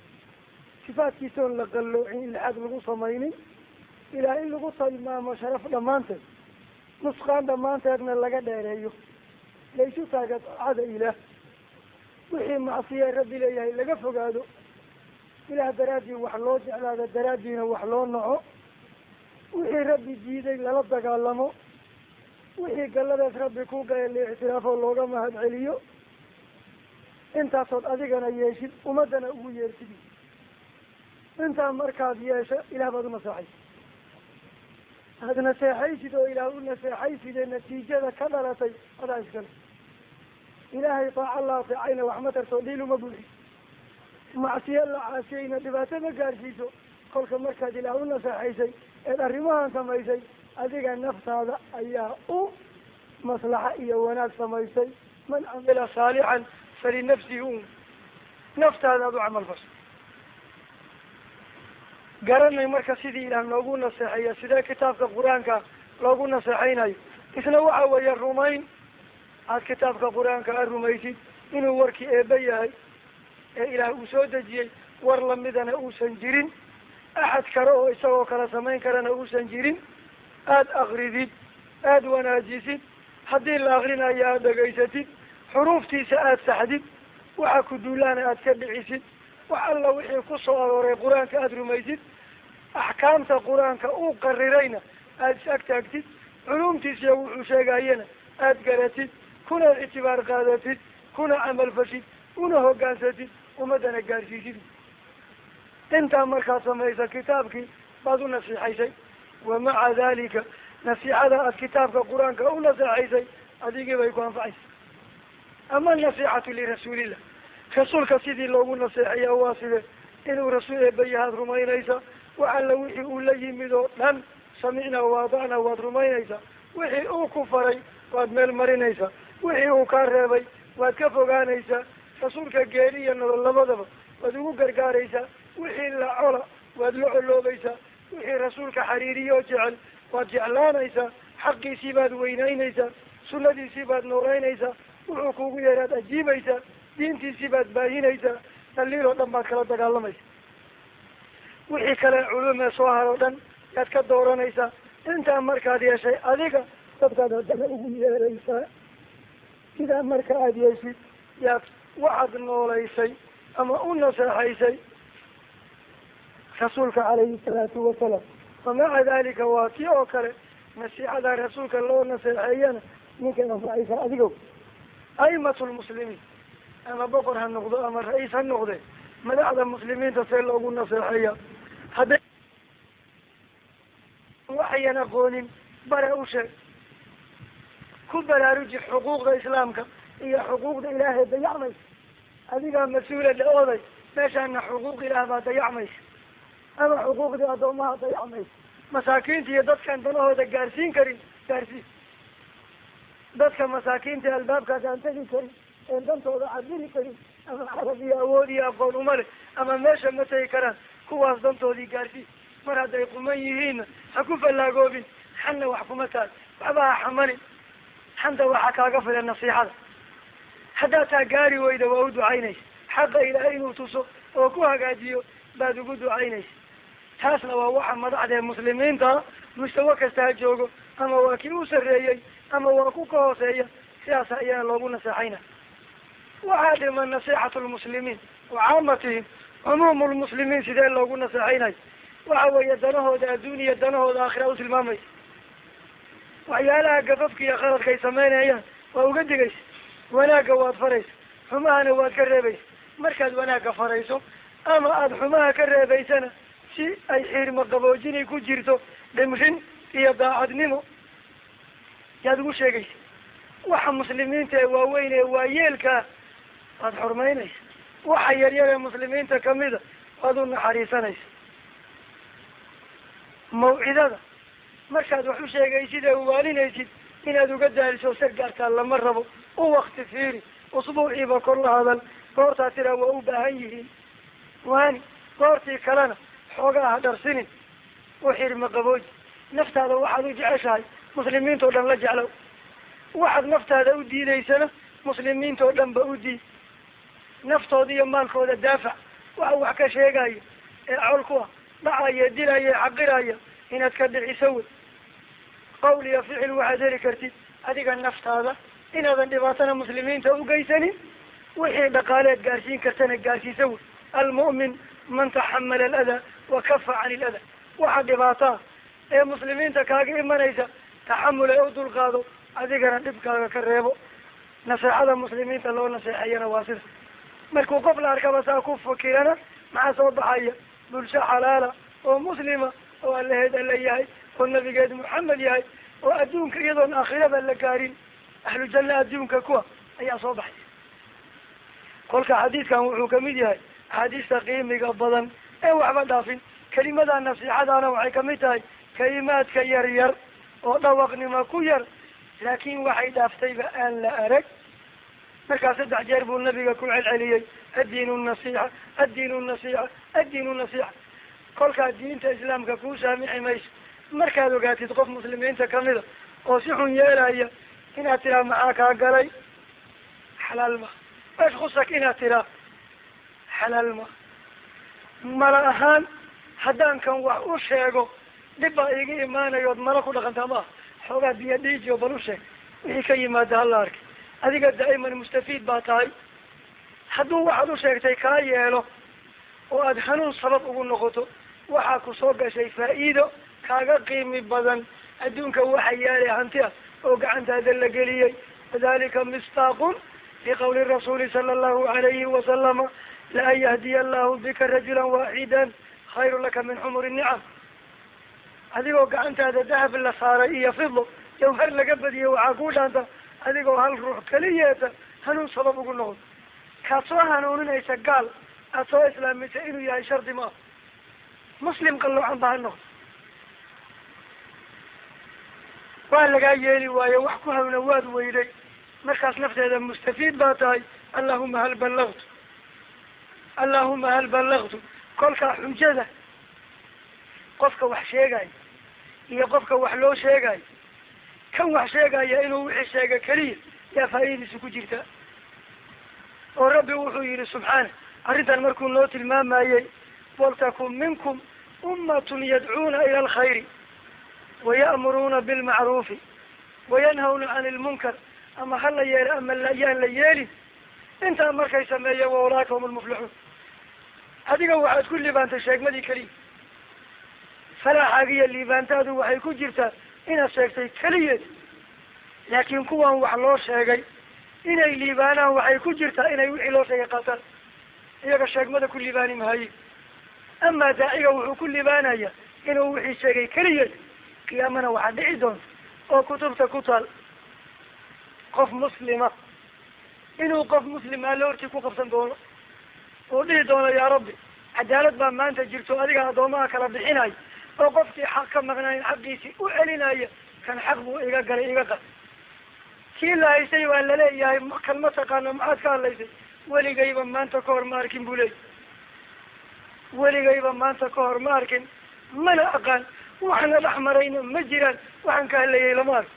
sifaadkiisa oon la qalloocin ilxaad lagu samaynin ilaah in lagu tilmaamo sharaf dhammaanteed nusqaan dhammaanteedna laga dheereeyo. Laysu taaga daacada ilaah wixii macsiya rabbi leeyahay laga fogaado ilaah daraaddii wax loo jeclaado daraaddiina wax loo naco. Wixii rabbi diiday lala dagaalamo wixii galladaas rabbi ku gaya la ictiraafoo looga mahad celiyo intaasood adigana yeeshid ummaddana ugu yeertid intaa markaad yeesho ilaah baad u naseexaysid. Aad naseexaysid oo ilaah u naseexaysid ee natiijada ka dhalatay adaa iskale ilaahay taaca la ateecayna wax ma tarto dhiil uma buuxi. Macsiyo la caasiyayna dhibaato ma gaarsiiso. Kolka markaad ilaah u naseexaysay eed arrimahan samaysay adiga naftaada ayaa u maslaxa iyo wanaag samaysay. Man camila saalixan falinafsihi un naftaada aad u camal fasho. Garanay marka sidii ilaah noogu naseexeeya sidee kitaabka qur'aanka loogu naseexaynayo isna waxa weeye rumayn. Aad kitaabka qur'aanka a rumaysid inuu warkii eebe yahay ee ilaah uu soo dejiyey war lamidana uusan jirin. Axad kale oo isagoo kale samayn karana uusan jirin aada akridid aada wanaajisid haddii la akrinayo aada dhegaysatid xuruuftiisa aada saxdid waxa ku duulaana aada ka dhicisid wax alla wixii ku soo arooray qur'aanka aada rumaysid axkaamta qur'aanka uu qarirayna aada is agtaagtid culumtiisiya wuxuu sheegayana aada garatid kuna ictibaar qaadatid kuna camal fashid una hogaansatid ummaddana gaarsiisid. Intaa markaad samaysa kitaabkii baad u nasiixaysay wa maca dalika nasiixada aad kitaabka qur'aanka u naseexaysay adigii bay ku anfacaysa ama anasixatu lirasuulillah rasuulka sidii loogu naseexeeya waa side inuu rasuul eebayahaad rumaynaysa wax alla wixii uu la yimid oo dhan samicna waadacna waad rumaynaysaa wixii uu ku faray waad meel marinaysaa wixii uu kaa reebay waad ka fogaanaysaa rasuulka geeri iyo nolol labadaba waad ugu gargaaraysaa wixii la cola waad la coloobaysaa wixii rasuulka xariiriyo jecel waad jeclaanaysaa xaqiisii baad weynaynaysaa sunadiisii baad nooreynaysaa wuxuu kuugu yeeraad ajiibaysaa diintiisii baad baahinaysaa daliil oo dhan baad kala dagaalamaysa wixii kale culumee soo har oo dhan yaad ka dooranaysaa intaa markaad yeeshay adiga dadkaad haddana ugu yeeraysaa sidaa marka aada yeeshid yaad waxaad noolaysay ama u naseexaysay rasuulka calayhi salaatu wasalaam famaca dalika waa tii oo kale nasiixada rasuulka loo naseexeeyana ninkan anfacaysa adigo aimatu lmuslimiin ama boqor ha noqdo ama ra'iis ha noqde madaxda muslimiinta see loogu naseexeeya hadday waxayan aqoonin bare u sheeg ku baraaruji xuquuqda islaamka iyo xuquuqda ilaahay dayacmaysa. Adigaa mas'uulada oday meeshaana xuquuq ilaah baa dayacmaysa ama xuquuqdii addoomaha dayacmaysa masaakiinta iyo dadkaan danahooda gaarsiin karin gaarsiin dadka masaakiinta albaabkaas aan tegi karin een dantooda cabiri karin ama carab iyo awood iyo aqoon uma leh ama meesha ma tegi karaan kuwaas dantoodii gaarsiin mar hadday quman yihiinna ha ku fallaagoobin xanna wax kuma taal waxba ha xamanin xanta waxaa kaaga filan nasiixada haddaad taa gaari weyda waa u ducaynaysa xaqa ilaahay inuu tuso oo ku hagaajiyo baad ugu ducaynaysa taasna waa waxa madaxdee muslimiinta mustawa kasta ha joogo ama waa kii u sarreeyey ama waa ku ka hooseeya sidaas ayaana loogu naseexayna waxaa dhiman nasiixatu lmuslimiin wa caamatihim cumuumu lmuslimiin sidee loogu naseexaynayo waxa weeye danahooda adduun iyo danahooda aakhira u tilmaamaysa waxyaalaha gafafka iyo qaladka ay samaynayaan waa uga digaysa wanaagga waad faraysa xumahana waad ka reebaysa markaad wanaagga farayso ama aada xumaha ka reebaysana si ay xiirma qaboojinay ku jirto dhimrin iyo daacadnimo yaad ugu sheegaysa waxa muslimiinta ee waaweyn ee waayeelkaa waad xurmaynaysa. Waxa yaryar ee muslimiinta kamida waad u naxariisanaysa. Mawcidada markaad wax u sheegaysid ee uwaalinaysid inaad uga daaliso sargaarkaa lama rabo u wakti fiiri usbuuciiba kor la hadal goortaa tiraa waa u baahan yihiin. Waani goortii kalena xoogaa ha dharsinin u qabooji naftaada waxaad u jeceshahay muslimiintao dhan la jeclow. Waxaad naftaada u diidaysana muslimiintao dhan ba u diid naftooda iyo maalkooda daafac. Waxa wax ka sheegaya ee col ku ah. Dhacaya dilaya xaqiraya inaad ka dhiciso wey. Qawl iyo ficil waxaad heli kartid. Adiga naftaada inaadan dhibaatana muslimiinta ugeysanin wixii dhaqaaleed gaarsiin kartana gaarsiisa wey. Almu'min man taxamala aladaa wa kafa can iladaa waxa dhibaataa ee muslimiinta kaaga imanaysa taxamul ee u dulqaado adigana dhibkaaga ka reebo. Naseexada muslimiinta loo naseexeeyana waa sida. Markuu qof la arkaba saa ku fakirana maxaa soo baxaya? Bulsho xalaala oo muslima oo allaheed alla yahay oo nabigeed maxamed yahay oo adduunka iyadoon aakhiraba la gaarin. Ahlu janna adduunka kuwa ayaa soo baxay kolka xadiidkan wuxuu ka mid yahay axaadiista qiimiga badan ee waxba dhaafin. Kelimada nasiixadana waxay ka mid tahay kalimaadka yar yar oo dhawaqnimo ku yar. Laakin waxay dhaaftayba aan la arag. Markaa saddex jeer buu nabiga ku celceliyey. Addiinu nasiixa addiinu nasiixa addiinu nasiixa. Kolkaa diinta islaamka kuu saamixi mayso. Markaad ogaatid qof muslimiinta kamida oo si xun yeelaya inaad tiraa maxaa kaa galay? Xalaal ma. Ashkusak inaad tiraa. Xalaal ma mala ahaan haddaan kan wax u sheego dhib baa iiga imaanayood mala ku dhaqantaa maaha xoogaa biyo dhiijiyo bal u sheeg wixii ka yimaada hala arkay adiga daa'iman mustafiid baa tahay. Hadduu waxaad u sheegtay kaa yeelo oo aada hanuun sabab ugu noqoto waxaa ku soo gashay faa'iido kaaga qiimi badan. Adduunka waxa yaalay hanti ah oo gacantaada la geliyey. Wadalika mistaaqun liqawli rasuuli sala allahu alayhi wasalama laan yahdiya allahu bika rajulan waaxidan khayru laka min xumuri nicam adigoo gacantaada dahab la saaray iyo fidlo jawhar laga badiyay waxaa kuu dhaanta adigoo hal ruux keliyeeta hanuun sabab ugu noqdo kaad soo hanuuninaysa gaal aada soo islaamisa inuu yahay shardi ma ah muslim qalloocan ba ha noqdo waa lagaa yeeli waayo wax ku hawna waad weyday markaas nafteeda mustafiid baa tahay allahuma hal ballagtu allahuma hal ballagtu kolkaa xujada qofka wax sheegaayo iyo qofka wax loo sheegaayo kan wax sheegaya inuu wixii sheega keliya yaa faa'iidadiisa ku jirta. Oo rabbi wuxuu yihi subxaana arrintan markuu noo tilmaamayey waltakun minkum ummatun yadcuuna ila alkhayri waya'muruuna bilmacruufi wayanhawna can ilmunkar ama ha la yeelo ama yaan la yeelin. Intaa markay sameeya wa ulaaka hum lmuflixuun adiga waxaad ku liibaantay sheegmadii keliya falaaxaagiyo liibaantaadu waxay ku jirtaa inaad sheegtay keliyeed laakiin kuwan wax loo sheegay inay liibaanaan waxay ku jirtaa inay wixii loo sheegay qaataan. Iyaga sheegmada ku liibaani mahaye amaa daaciga wuxuu ku liibaanaya inuu wixii sheegay keliya qiyaamana waxaa dhici doonta oo kutubta ku taal qof muslima. Inuu qof muslima alle hortii ku qabsan doono uu dhihi doono yaa rabbi cadaalad baa maanta jirto adiga addoomaha kala bixinaya oo qofkii xaq ka maqnayn xaqiisii u celinaya kan xaq buu iga galay iga qal. Kii la haysay waa la leeyahay kan ma taqaano maxaad ka hadlaysay? Weligayba maanta ka hor ma arkin buu leeyay weligayba maanta ka hor ma arkin mana aqaan waxna dhex marayna ma jiraan waxaan ka hadlayay lama arko.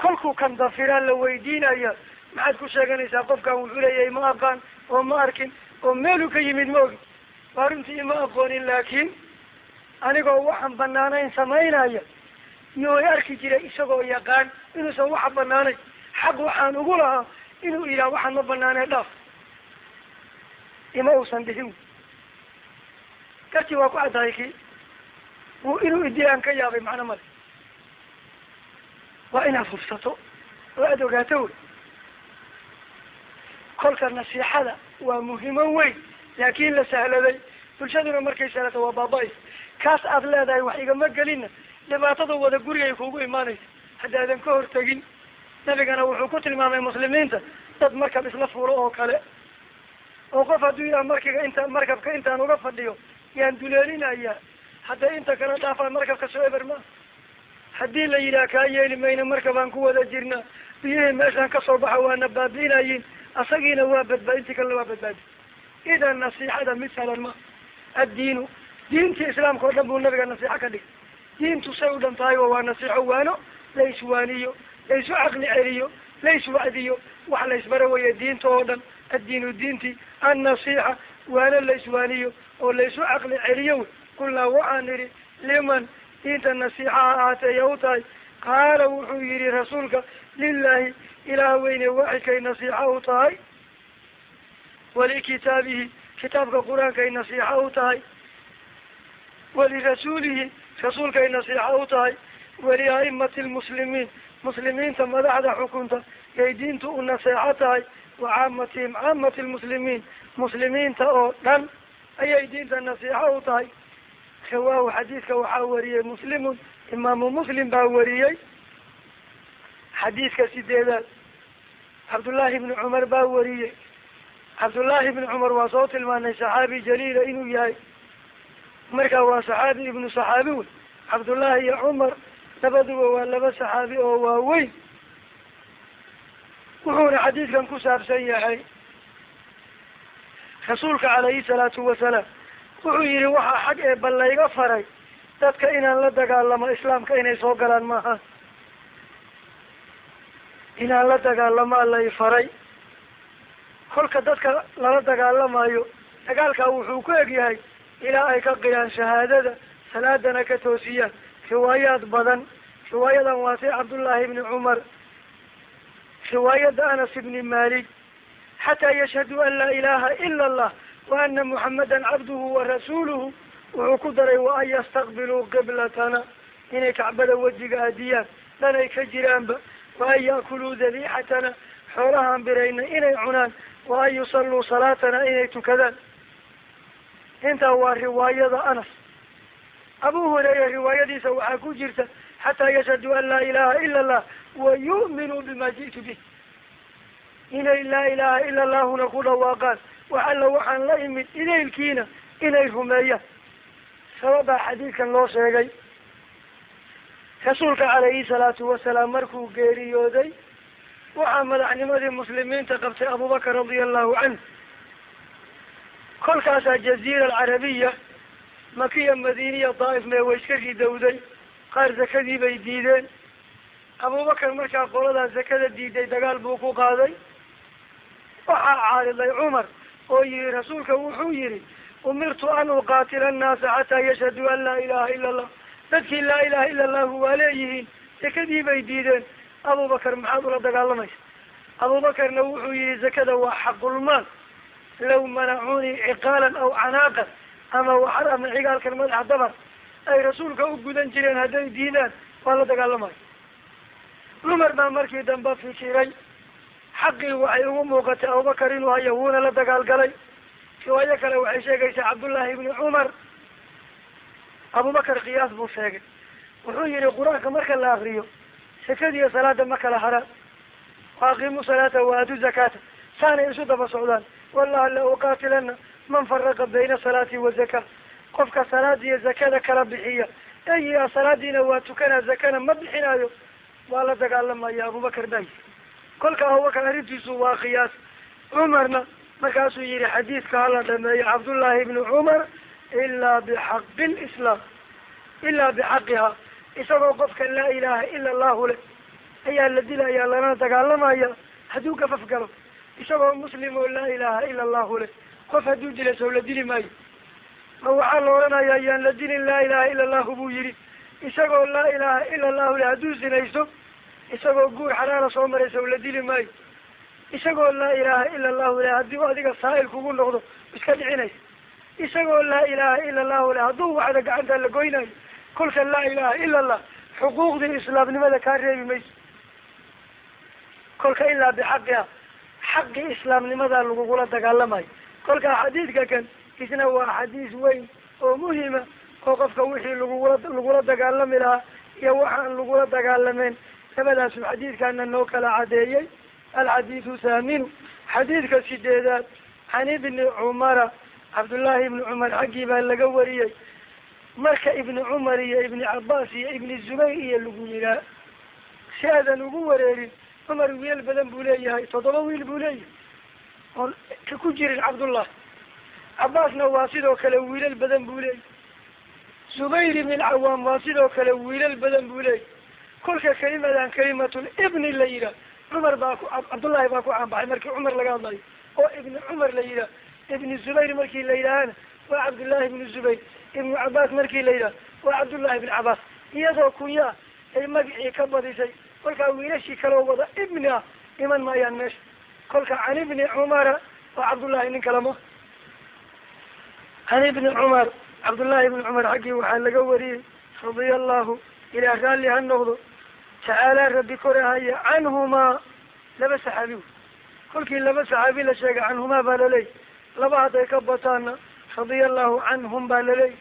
Kolkuu kan dafiraa la weydiinaya maxaad ku sheeganaysaa qofkan wuxuu leeyahay ma aqaan oo ma arkin oo meeluu ka yimid ma ogi waa runtii ma aqoonin laakiin anigoo waxaan banaanayn samaynaya iyo way arki jiray isagoo yaqaan inuusan waxa banaanayn xaq waxaan ugu lahaa inuu ilah waxaan ma banaanee dhaaf. Ima uusan dhihin. Dartii waa ku caddahay kii. Wuu inuu idilaan ka yaabay macno male. Waa inaad hubsato oo aada ogaato wey. Kolka nasiixada waa muhimo weyn. Laakiin la sahladay bulshaduna markay sahlato waa baaba-is. Kaas aad leedahay wax igama gelinna dhibaatada wada gurigay kuugu imaanaysa haddaadan ka hortegin nabigana wuxuu ku tilmaamay muslimiinta dad markab isla fulo oo kale. Oo qof hadduu yidhaha markiga inta markabka intaan uga fadhiyo yaan duleelinayaa. Hadday inta kala dhaafaan markabka soo eber ma haddii la yidhaha kaa yeeli mayna markabaan ku wada jirnaa biyihii meeshaan ka soo baxa waana baabi'inayin asagiina waa badbaadi intii kalena waa badbaadi idan nasiixada mid salan ma addiinu diintii islaamka oo dhan buu nabiga nasiixo ka dhigay diintu say u dhan tahay waa nasiixo waano la iswaaniyo la isu caqli celiyo la iswacdiyo wax la isbaro waya diinta oo dhan addiinu diintii annasiixa waano la iswaaniyo oo la isu caqli celiyo kulnaa waxaan idhi liman diinta nasiixa ha ahaateeya u tahay qaala wuxuu yihi rasuulka lilahi ilaah weyne waaxidkay nasiixa u tahay walikitaabihi kitaabka qur'aankay nasiixa u tahay walirasuulihi rasuulkay nasiixa u tahay walia'imati lmuslimiin muslimiinta madaxda xukunta yay diintu u naseexo tahay wa caamatihim caamati lmuslimiin muslimiinta oo dhan ayay diinta nasiixo u tahay rawaahu xadiidka waxaa wariyey muslimun imaamu muslim baa wariyey xadiidka sideedaad cabdullaahi ibni cumar baa wariyey. Cabdullaahi ibni cumar waa soo tilmaanay saxaabi jaliila inuu yahay. Markaa waa saxaabi ibnu saxaabi wey cabdullaahi iyo cumar labaduba waa laba saxaabi oo waaweyn. Wuxuuna xadiidkan ku saabsan yahay rasuulka calayhi salaatu wasalaam wuxuu yihi waxaa xag ee bal layga faray dadka inaan la dagaalamo islaamka inay soo galaan maaha inaan la dagaalamaa lay faray. Kolka dadka lala dagaalamayo dagaalkaa wuxuu ku egyahay ilaa ay ka qiraan shahaadada salaadana ka toosiyaan riwaayaad badan. Riwaayadan waa si cabdullaahi ibni cumar riwaayadda anas ibni malik xataa yashhadu an laa ilaha ila allah wa ana muxamadan cabduhu wa rasuuluhu. Wuxuu ku daray wa an yastaqbiluu qiblatana. Inay kacbada wejiga aadiyaan dhanay ka jiraanba wa an yaakuluu dabiixatana xoolahaan birayna inay cunaan wa an yusalluu salaatana inay tukadaan intaa waa riwaayada anas abu hurayra riwaayadiisa waxaa ku jirta xataa yashhadu an laa ilaha ila allah wa yu'minuu bima ji'tu bih inay laa ilaha ila allahuna ku dhawaaqaan wax alla waxaan la imid idaylkiina inay rumeeyaan sababaa xadiidkan loo sheegay rasuulka calayhi salaatu wasalaam markuu geeriyooday waxaa madaxnimadii muslimiinta qabtay abubakar radia allahu canhu. Kolkaasaa jaziira alcarabiya makiya madiniya daa'if mee way iska ridowday qaar zakadii bay diideen. Abubakar markaa qoladaa zakada diiday dagaal buu ku qaaday. Waxaa caariday cumar oo yihi rasuulka wuxuu yihi umirtu an uqaatila annaasa xataa yashhaduu an laa ilaha ila allah dadkii laa ilaha ila allahu waa leeyihiin zakadii bay diideen. Abubakar maxaad ula dagaalamaysa abubakarna wuxuu yihi zakada waa xaqulmaal law manacuunii ciqaalan aw canaaqan ama waxar ama cigaalkan madaxa dabar ay rasuulka u gudan jireen hadday diidaan waa la dagaalamayo cumar baa markii dambe fikiray xaqii waxay ugu muuqatay abubakar inuu hayo wuuna la dagaalgalay. Riwaayo kale waxay sheegaysaa cabdullaahi ibni cumar abubakar qiyaas buu sheegay. Wuxuu yihi qur'aanka marka la akriyo sakadiiyo salaada ma kala haraan wa aqiimu salaata wa aatu zakaata. Saanay isu daba socdaan. Wallahi la uqaatilana man faraqa bayna salaati wa zaka. Qofka salaada iyo zakada kala bixiya. Eyiaa salaadiina waa tukanaa zakana ma bixinaayo. Waa la dagaalamaya abubakar bay kolka abubakar arrintiisu waa qiyaas. Cumarna markaasuu yihi xadiidka hala dhameeyo cabdullaahi ibni cumar ilaa bixaqi lislaam ilaa bixaqiha isagoo qofka laa ilaaha ila allahu leh ayaa la dilaya lana dagaalamaya hadduu gafaf galo isagoo muslim oo laa ilaaha ila allahu leh qof hadduu dila sow la dili maayo ma waxaa la odhanayaa yaan la dilin laa ilaha ila allahu buu yihi isagoo laa ilaaha ila allahu leh hadduu sinayso isagoo guur xalaala soo maray sow la dili maayo isagoo laa ilaaha ila allahu leh haddii adiga saa'il kugu noqdo iska dhicinaysa isagoo laa ilaaha ila allahu leh hadduu wacda gacanta la goynayo kolka laa ilaha ila allah xuquuqdii islaamnimada kaa reebi mayso. Kolka ilaa bixaqiha xaqii islaamnimadaa lagugula dagaalamayo kolka xadiidka kan isna waa xadiis weyn oo muhima oo qofka wixii lagugula lagula dagaalami lahaa iyo waxaan lagula dagaalameyn labadaasu xadiidkana noo kala cadeeyey. Alxadiidu thaaminu xadiidka sideedaad can ibni cumara cabdullaahi ibni cumar xaggii baa laga wariyey. Marka ibni cumar iyo ibni cabaas iyo ibni zubayr iyo lagu yihaa si aadan ugu wareerin cumar wiilal badan buu leeyahay toddoba wiil buu leeyahay oon ka ku jirin cabdullah cabaasna waa sidoo kale wiilal badan buu leeyahay. Zubayr ibn alcawaam waa sidoo kale wiilal badan buu leeyahay. Kolka kelimadan kalimatul ibni la yidhaah cumar baa ku cabdullahi baa ku caanbaxay markii cumar laga hadlayo oo ibni cumar la yidhaah ibni zubayr markii la yidhaahana waa cabdullahi ibni zubayr ibnu cabaas markii la yidhaah waa cabdullahi ibni cabaas iyadoo kunya ay magacii ka badisay kolkaa wiilashii kaloo wada ibni ah iman maayaan meesha kolka can ibni cumara waa cabdullahi nin kale ma can ibni cumar cabdullahi ibni cumar xaggii waxaa laga wariyey radia allahu ilaa raalli ha noqdo tacaalaa rabbi korahaya canhumaa laba saxaabi kolkii laba saxaabi la sheegay canhumaa baa laleeyahy laba hadday ka bataana radia allahu canhum baa laleeyahy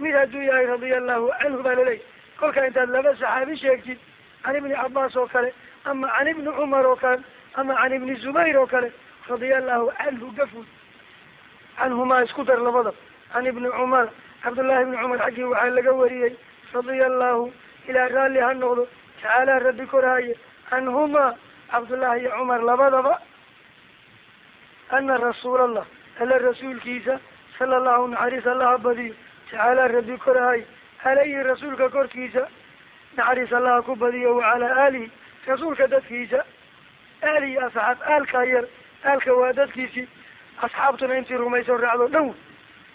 mid hadduu yahay radia allahu canhu baa laleeyahy kolka intaad laba saxaabi sheegtid can ibni cabaas oo kale ama can ibni cumar oo kale ama can ibni zubayr oo kale radia allahu canhu gaful canhumaa isku dar labada. Can ibni cumar cabdullahi ibni cumar xaggii waxaa laga wariyey radia allahu ilaa raalli ha noqdo tacaalaa rabbi koraaye. Canhumaa cabdullahi iyo cumar labadaba ana rasuul allah alla rasuulkiisa sala allahu naxariis allaha badiyo tacaalaa rabbi koraaye alayhi rasuulka korkiisa naxariis allaha ku badiyo wacalaa aalihi rasuulka dadkiisa aalihi asxaab aalkaa yar aalka waa dadkiisii asxaabtuna intii rumayso raacdo dhan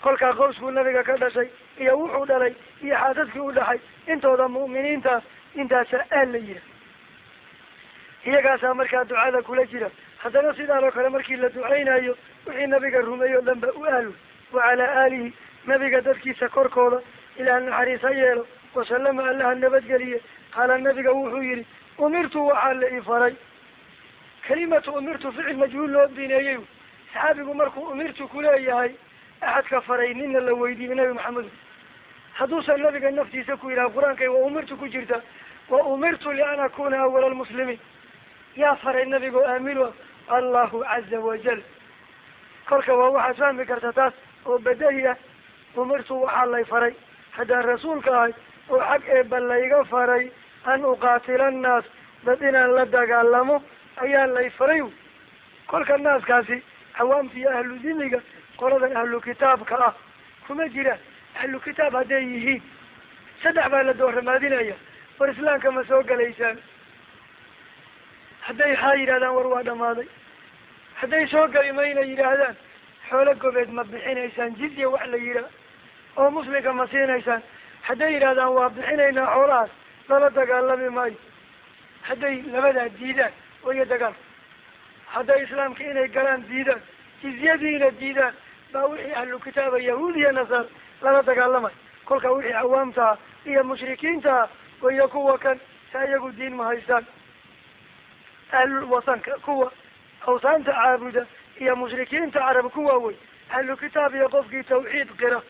kolkaa qowskuu nabiga ka dhashay iyo wuxuu dhalay iyo xaasadkii u dhaxay intooda mu'miniinta intaasaa aal la yiha iyagaasaa markaa ducada kula jira haddana sidaan oo kale markii la ducaynayo wixii nabiga rumeeyo o u aalo wacalaa aalihi nabiga dadkiisa korkooda ilaah naxariis yeelo wasalama allaha nabadgeliye. Qaala nabiga wuxuu yihi umirtu waxaa la ii faray. Kalimatu umirtu ficil majhuul loo bineeyey saxaabigu markuu umirtu kuleeyahay axadka faray nina la weydiiyey nabi maxamed hadduusan nabiga naftiisa ku yidhaha qur'aankay wa umirtu ku jirta. Wa umirtu lian akuna awala lmuslimiin yaa faray nabigoo aaminu ah allahu caza wajal kolka waa waxaad fahmi karta taas oo badahi ah umirtu waxaa lay faray. Haddaan rasuulka ahay oo xag eeba layga faray an uqaatila annaas dad inaan la dagaalamo ayaa lay faray. Kolka naaskaasi cawaamtiiyo ahlu dimiga qoladan ahlu kitaabka ah kuma jiraan ahlu kitaab hadday yihiin. Saddex baa la dooramaadinaya war islaamka ma soo galaysaan. Hadday haa yidhahdaan war waa dhamaaday hadday soo gali mayna yidhaahdaan xoolo gobeed ma bixinaysaan jizya wax la yidhaah oo muslimka ma siinaysaan. Hadday yidhahdaan waa bixinaynaa xoolahaas lala dagaalami maayo. Hadday labadaa diidaan waya dagaal. Hadday islaamka inay galaan diidaan jizyadiina diidaan baa wixii ahlu kitaaba yahuud iyo nasaar lala dagaalamayo kolka wixii cawaamtaha iyo mushrikiintaha waya kuwa kan sa iyagu diin ma haystaan. Ahlul wasanka kuwa awsaanta caabuda iyo mushrikiinta carab kuwa wey ahlu kitaab iyo qofkii tawxiid qira.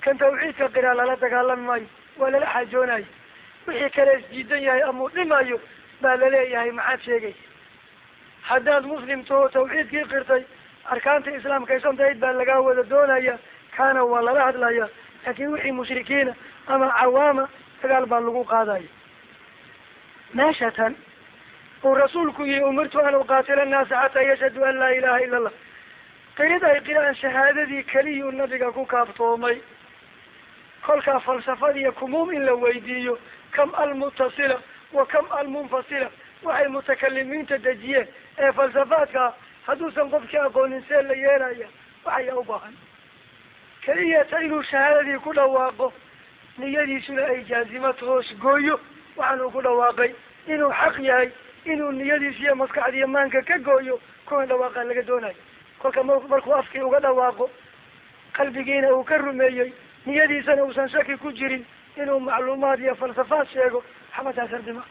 Kan tawxiidka qira lala dagaalami maayo waa lala xaajoonayo wixii kale isdiidan yahay amuu dhimayo baa la leeyahay maxaad sheegaysa haddaad muslim taho tawxiidkii qirtay arkaanta islaamka ay shantahayd baa lagaa wada doonaya kaana waa lala hadlaya. Laakin wixii mushrikiina ama cawaama dagaal baa lagu qaadaya. Meesha tan uu rasuulku yihi umirtu an uqaatila annaasa xataa yashhadu an laa ilaha ila allah qirid ay qiraan shahaadadii keliyuu nabiga ku kaaftoomay kolkaa falsafadiiyo kumuum in la weydiiyo kam almutasila wa kam almunfasila waxay mutakalimiinta dejiyeen. Ee falsafaadkaa hadduusan qofkii aqoonin see la yeelaya waxaya u baahan. Keliyata inuu shahaadadii ku dhawaaqo niyadiisuna ay jaazimato hoos gooyo waxaanuu ku dhawaaqay inuu xaq yahay inuu niyadiis iyo maskaxdiiyo maanka ka gooyo kuwan dhawaaqa laga doonayo. Kolka markuu afkii uga dhawaaqo qalbigiina uu ka rumeeyey niyadiisana uusan shaki ku jirin inuu macluumaad iyo falsafaad sheego waxba ardima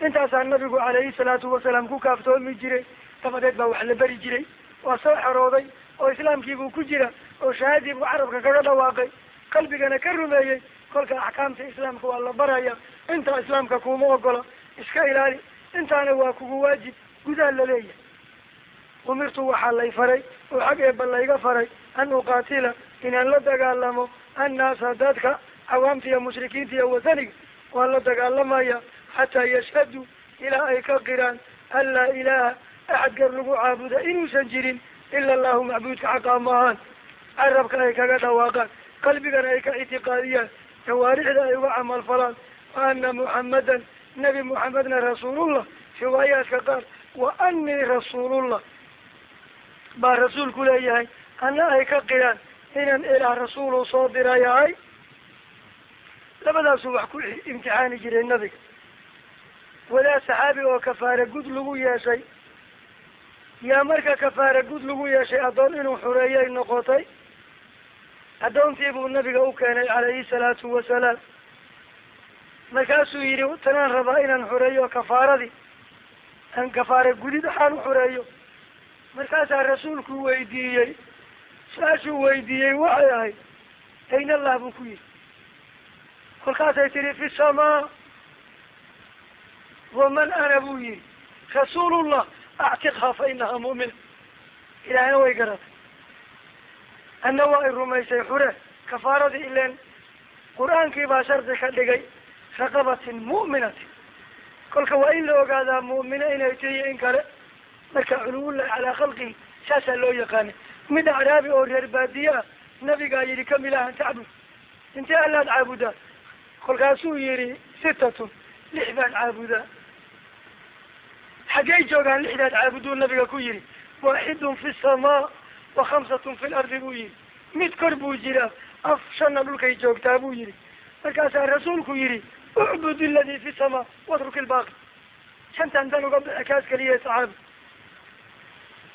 intaasaa nabigu calayhi salaatu wasalaam ku kaaftoomi jiray dabadeed baa wax la beri jiray. Waa soo xerooday oo islaamkiibuu ku jira oo shahaadii buu carabka kaga dhawaaqay qalbigana ka rumeeyey. Kolka axkaamta islaamka waa la baraya. Intaa islaamka kuuma ogola iska ilaali intaana waa kugu waajib gudaha la leeyahay umirtu waxaa lay faray oo xag eeba layga faray an uqaatila inaan la dagaalamo annaasa dadka cawaamta iyo mushrikiinta iyo wasaniga waan la dagaalamaya xataa yashhaduu ilaa ay ka qiraan an laa ilaaha axad gar lagu caabuda inuusan jirin ila allahu macbuudka xaqaa maahaan carabka ay kaga dhawaaqaan qalbigana ay ka ictiqaadiyaan jawaarixda ay uga camal falaan wa ana muxammadan nebi muxamedna rasuulullah riwaayaadka qaar wa anii rasuulullah baa rasuulku leeyahay hana ay ka qiraan inaan ilaah rasuulu soo dirayahay. Labadaasuu wax ku imtixaani jiray nabiga. Wadaad saxaabi oo kafaare gud lagu yeeshay. Yaa marka kafaare gud lagu yeeshay addoon inuu xureeyay noqotay? Addoontii buu nabiga u keenay calayhi salaatu wasalaam markaasuu yidhi tanaan rabaa inaan xureeyo kafaaradii. Aan kafaare gudid axaan u xureeyo markaasaa rasuulku weydiiyey su'aashuu weydiiyey waxay ahayd ayn allah buu ku yihi kolkaasay tihi fi samaa waman ana buu yihi rasuulullah actiqha fa inahaa mu'mina. Ilaahna way garatay. Anna waa ay rumaysay xure kafaaradii ileen qur'aankii baa shardi ka dhigay raqabatin mu'minatin. Kolka waa in la ogaadaa mu'mina inay tihiyo in kale marka culuwullahi calaa khalqihi saasaa loo yaqaanay mid acraabi oo reer baadiye nabigaa yidhi kam ilaahan tacbud intee allaad caabudaa kolkaasuu yihi sitatun lix baan caabudaa xaggey joogaan lixdaad caabuduu nabiga ku yihi waaxidun fi samaa wa khamsatun fi lardi buu yihi mid kor buu jiraa af shanna dhulkay joogtaa buu yihi markaasaa rasuulku yihi ucbud iladii fi samaa watruk ilbaaqi shantan dan uga bixi kaas keliya saxaabi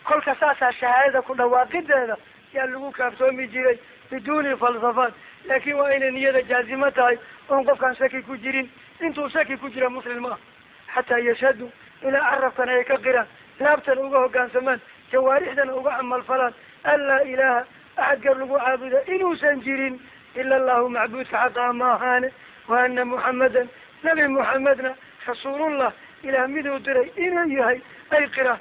kolka saasaa shahaadada ku dhawaaqideeda yaa lagu kaaftoomi jiray biduuni falsafaat laakin waa inay niyada jaazimo tahay oon qofkaan shaki ku jirin intuu shaki ku jira muslim maaha xataa yashhadu ilaa carabkana ay ka qiraan laabtana uga hoggaansamaan jawaarixdana uga camal falaan an laa ilaaha axad gar lagu caabuda inuusan jirin ila allahu macbuudka xaqaa ma ahaane wa ana muxammadan nabi muxamedna rasuulullah ilaah miduu diray inuu yahay ay qiraan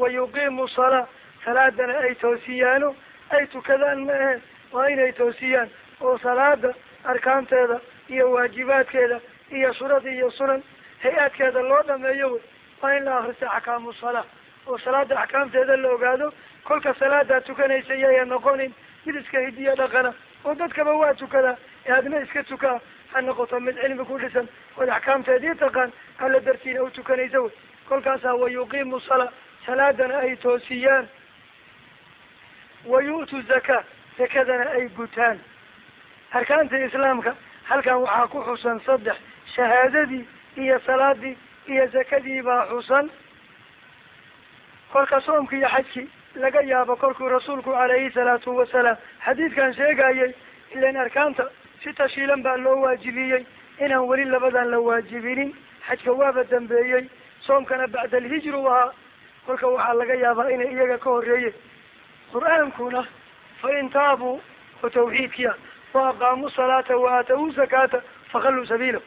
wa yuqiimu salaa salaadana ay toosiyaano ay tukadaan ma ahe waa inay toosiyaan oo salaada arkaanteeda iyo waajibaadkeeda iyo shurada iyo sunan hay'aadkeeda loo dhameeyo wey waa in la akrista axkaamu salaa oo salaada axkaamteeda la ogaado kolka salaadaa tukanaysa yaya noqonin mid iska hidiya dhaqana oo dadkaba waa tukadaa ee iska tukaa ha noqoto mid cilmi ku dhisan ood axkaamteedii taqaan alla dartiina u tukanaysa wey kolkaasaa wa yuqiimu salaa salaadana ay toosiyaan wa yu'tu zakaa zakadana ay gutaan arkaanta islaamka halkan waxaa ku xusan saddex shahaadadii iyo salaadii iyo zakadii baa xusan kolka soomkii iyo xajkii laga yaabo kolkuu rasuulku calayhi salaatu wasalaam xadiidkan sheegayay ilan arkaanta si tashiilan baa loo waajibiyey inaan weli labadan la waajibinin xajka waaba dambeeyey soomkana bacda alhijru ahaa. Kolka waxaa laga yaabaa inay iyaga ka horreeyeen qur'aankuna fa in taabuu oo tawxiidkiia wa aqaamuu salaata wa aatawu zakaata fakhalluu sabiilahu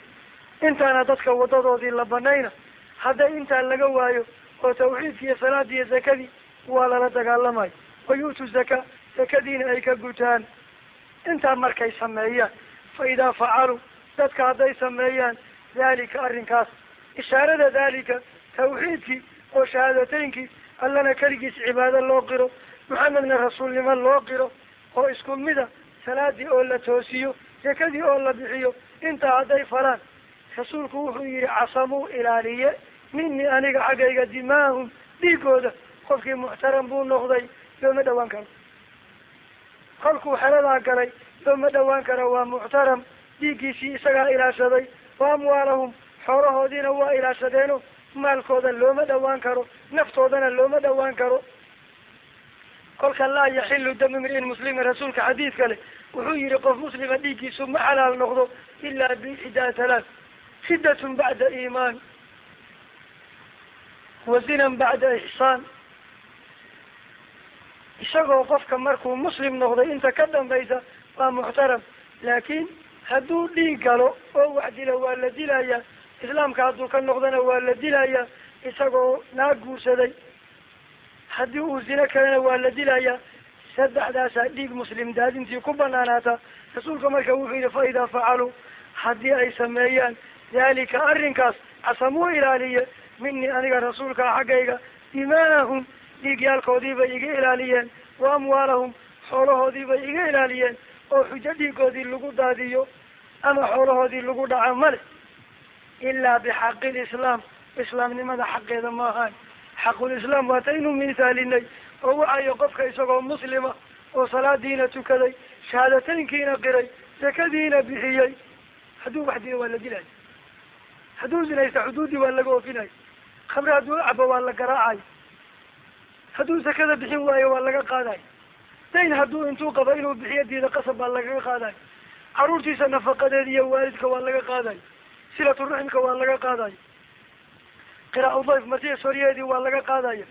intaana dadka wadadoodii la banayna hadday intaa laga waayo oo tawxiidki iyo salaadii iyo zakadii waa lala dagaalamayo wa yu'tu zaka zakadiina ay ka gutaan. Intaa markay sameeyaan fa idaa facaluu dadka hadday sameeyaan dalika arrinkaas. Ishaarada dalika tawxiidkii oo shahaadateynkii allana keligiis cibaado loo qiro maxamedna rasuulnimo loo qiro oo isku mida salaadii oo la toosiyo zakadii oo la bixiyo intaa hadday falaan rasuulku wuxuu yihi casamuu ilaaliye minii aniga xaggayga dimaahum dhiigooda qofkii muxtaram buu noqday. Looma dhawaan karo. Kolkuu xeladaa galay looma dhawaan karo waa muxtaram dhiiggiisii isagaa ilaashaday. Wa amwaalahum xoolahoodiina waa ilaashadeeno. Maalkooda looma dhawaan karo. Naftoodana looma dhawaan karo. Kolka laa yaxilu damu mri'in muslima rasuulka xadiidka leh. Wuxuu yihi qof muslima dhiiggiisu ma xalaal noqdo ilaa biixdaa talaat. Sidatun bacda iimaan. Wa zinan bacda ixsaan. Isagoo qofka markuu muslim noqday inta ka dambaysa waa muxtaram. Laakiin hadduu dhiig galo oo wax dilo waa la dilayaa islaamka hadduu ka noqdana waa la dilayaa isagoo naag guursaday. Haddii uu zino kalena waa la dilayaa saddexdaasaa dhiig muslim daadintii ku banaanaata. Rasuulka marka wuxuu yihi fa idaa facaluu haddii ay sameeyaan dalika arrinkaas casamuu ilaaliye minii aniga rasuulkaa xaggayga dimaahum dhiigyaalkoodii bay iga ilaaliyeen wa amwaalahum xoolahoodii bay iga ilaaliyeen oo xujo dhiigoodii lagu daadiyo ama xoolahoodii lagu dhaca male ilaa bixaqi lislaam islaamnimada xaqeeda ma ahaan xaqulislaam waataynu misaalinay oo waxayo qofka isagoo muslima oo salaadiina tukaday shahaadateynkiina qiray zakadiina bixiyey hadduu wax dilo waa la dilaya hadduu zinaysta xuduuddii waa laga ofinaya khamre hadduu cabo waa la garaacaya hadduu zakada bixin waayo waa laga qaadayo dayn hadduu intuu qabo inuu bixiyo diida qasab baa lagaga qaadayo caruurtiisa nafaqadeed iyo waalidka waa laga qaadayo silatu raximka waa laga qaadayo qiraa dayf martiya soryeedii waa laga qaadaya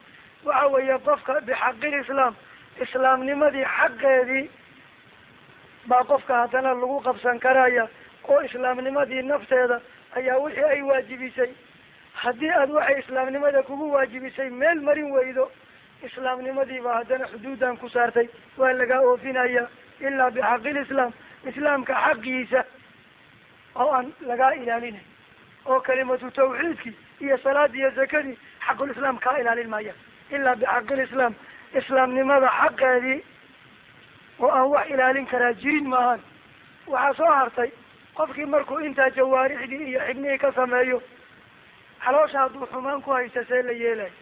waxa weeye qofka bixaqil islaam islaamnimadii xaqeedii baa qofka haddana lagu qabsan karaya oo islaamnimadii nafteeda ayaa wixii ay waajibisay haddii aad waxay islaamnimada kugu waajibisay meel marin weydo islaamnimadiiba haddana xuduudan ku saartay waa lagaa oofinaya ilaa bixaqil islaam islaamka xaqiisa oo aan lagaa ilaalinayn oo kalimatu tawxiidkii iyo salaadii iyo zakadii xaqulislaam kaa ilaalin maayaan ilaa bixaqil islaam islaamnimada xaqeedii oo aan wax ilaalin karaa jirin maahan waxaa soo hartay qofkii markuu intaa jawaarixdii iyo xibnihii ka sameeyo xaloosha hadduu xumaan ku haysta see la yeelayo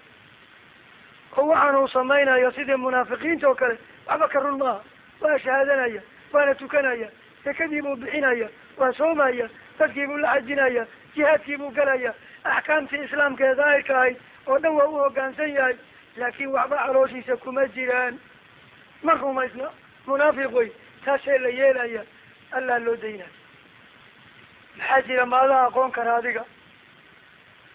oo waxaan uu samaynayo sidii munaafiqiinta oo kale. Waxba ka run maaha waa shahaadanaya waana tukanaya sakadii buu bixinaya waa soomaya dadkii buu la xajinaya jihaadkii buu galaya axkaamtii islaamka ee daahirka ahayd oo dhan waa u hoggaansan yahay laakiin waxba calooshiisa kuma jiraan. Ma rumaysna munaafiq wey taasee la yeelaya allaa loo daynaya maxaa jira maadaa aqoon kara adiga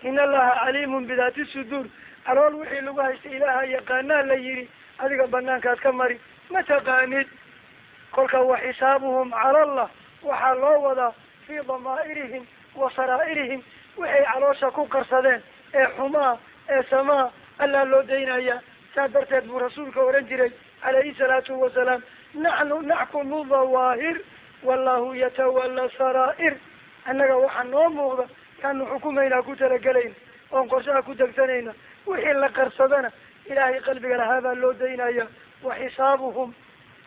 in allaha caliimun bidaati suduur calool wixii lagu haystay ilaaha yaqaanaa la yihi adiga banaankaad ka mari. Ma taqaanid? Kolka wa xisaabuhum cala allah. Waxaa loo wadaa fii damaa'irihim wa saraa'irihim. Waxay caloosha ku qarsadeen ee xumaa ee samaa allaa loo daynaya. Saa darteed buu rasuulka ohan jiray calayhi salaatu wasalaam naxnu naxkumu dawaahir wallahu yatawalla saraa'ir. Annaga waxaa noo muuqda yaanu xukumaynaa ku talagelayna oon qorshaha ku degsanayna wixii la qarsadana ilaahay qalbiga lahaa baa loo daynaya. Wa xisaabuhum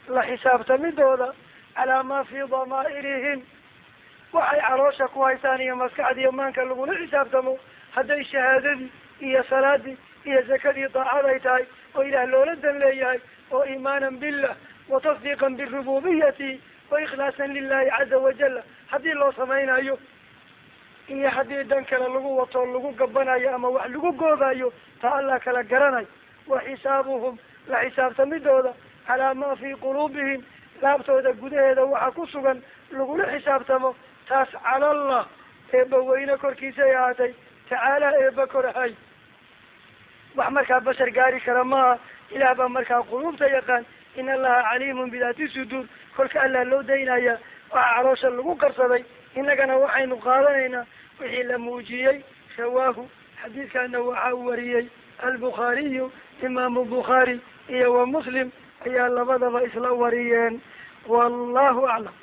la xisaabtamidooda calaa maa fii damaa'irihim. Waxay caloosha ku haystaan iyo maskaxdii maanka lagula xisaabtamo. Hadday shahaadadii iyo salaadii iyo zakadii daacad ay tahay oo ilaah loola dan leeyahay oo iimaanan billah wa tasdiiqan birububiyati wa ikhlaasan lilahi caza wajala haddii loo samaynayo iyo haddii dan kale lagu wato lagu gabanayo ama wax lagu goobayo taa allah kala garanayo wa xisaabuhum la xisaabtamidooda calaa maa fii quluubihim laabtooda gudaheeda waxa ku sugan lagula xisaabtamo. Taas calallah eebbaweyne korkiisay ahaatay. Tacaala eeba korahay. Wax markaa bashar gaari kara maaha ilaah baa markaa quluubta yaqaan in allaha caliimun bidaati suduur. Kolka allaa loo daynaya waxaa caloosha lagu qarsaday innagana waxaynu qaadanaynaa wixii la muujiyey rawaahu xadiidkana waxaa wariyey albukhaariyu imaamu bukhaari iyo wa muslim ayaa labadaba isla wariyeen wallahu aclam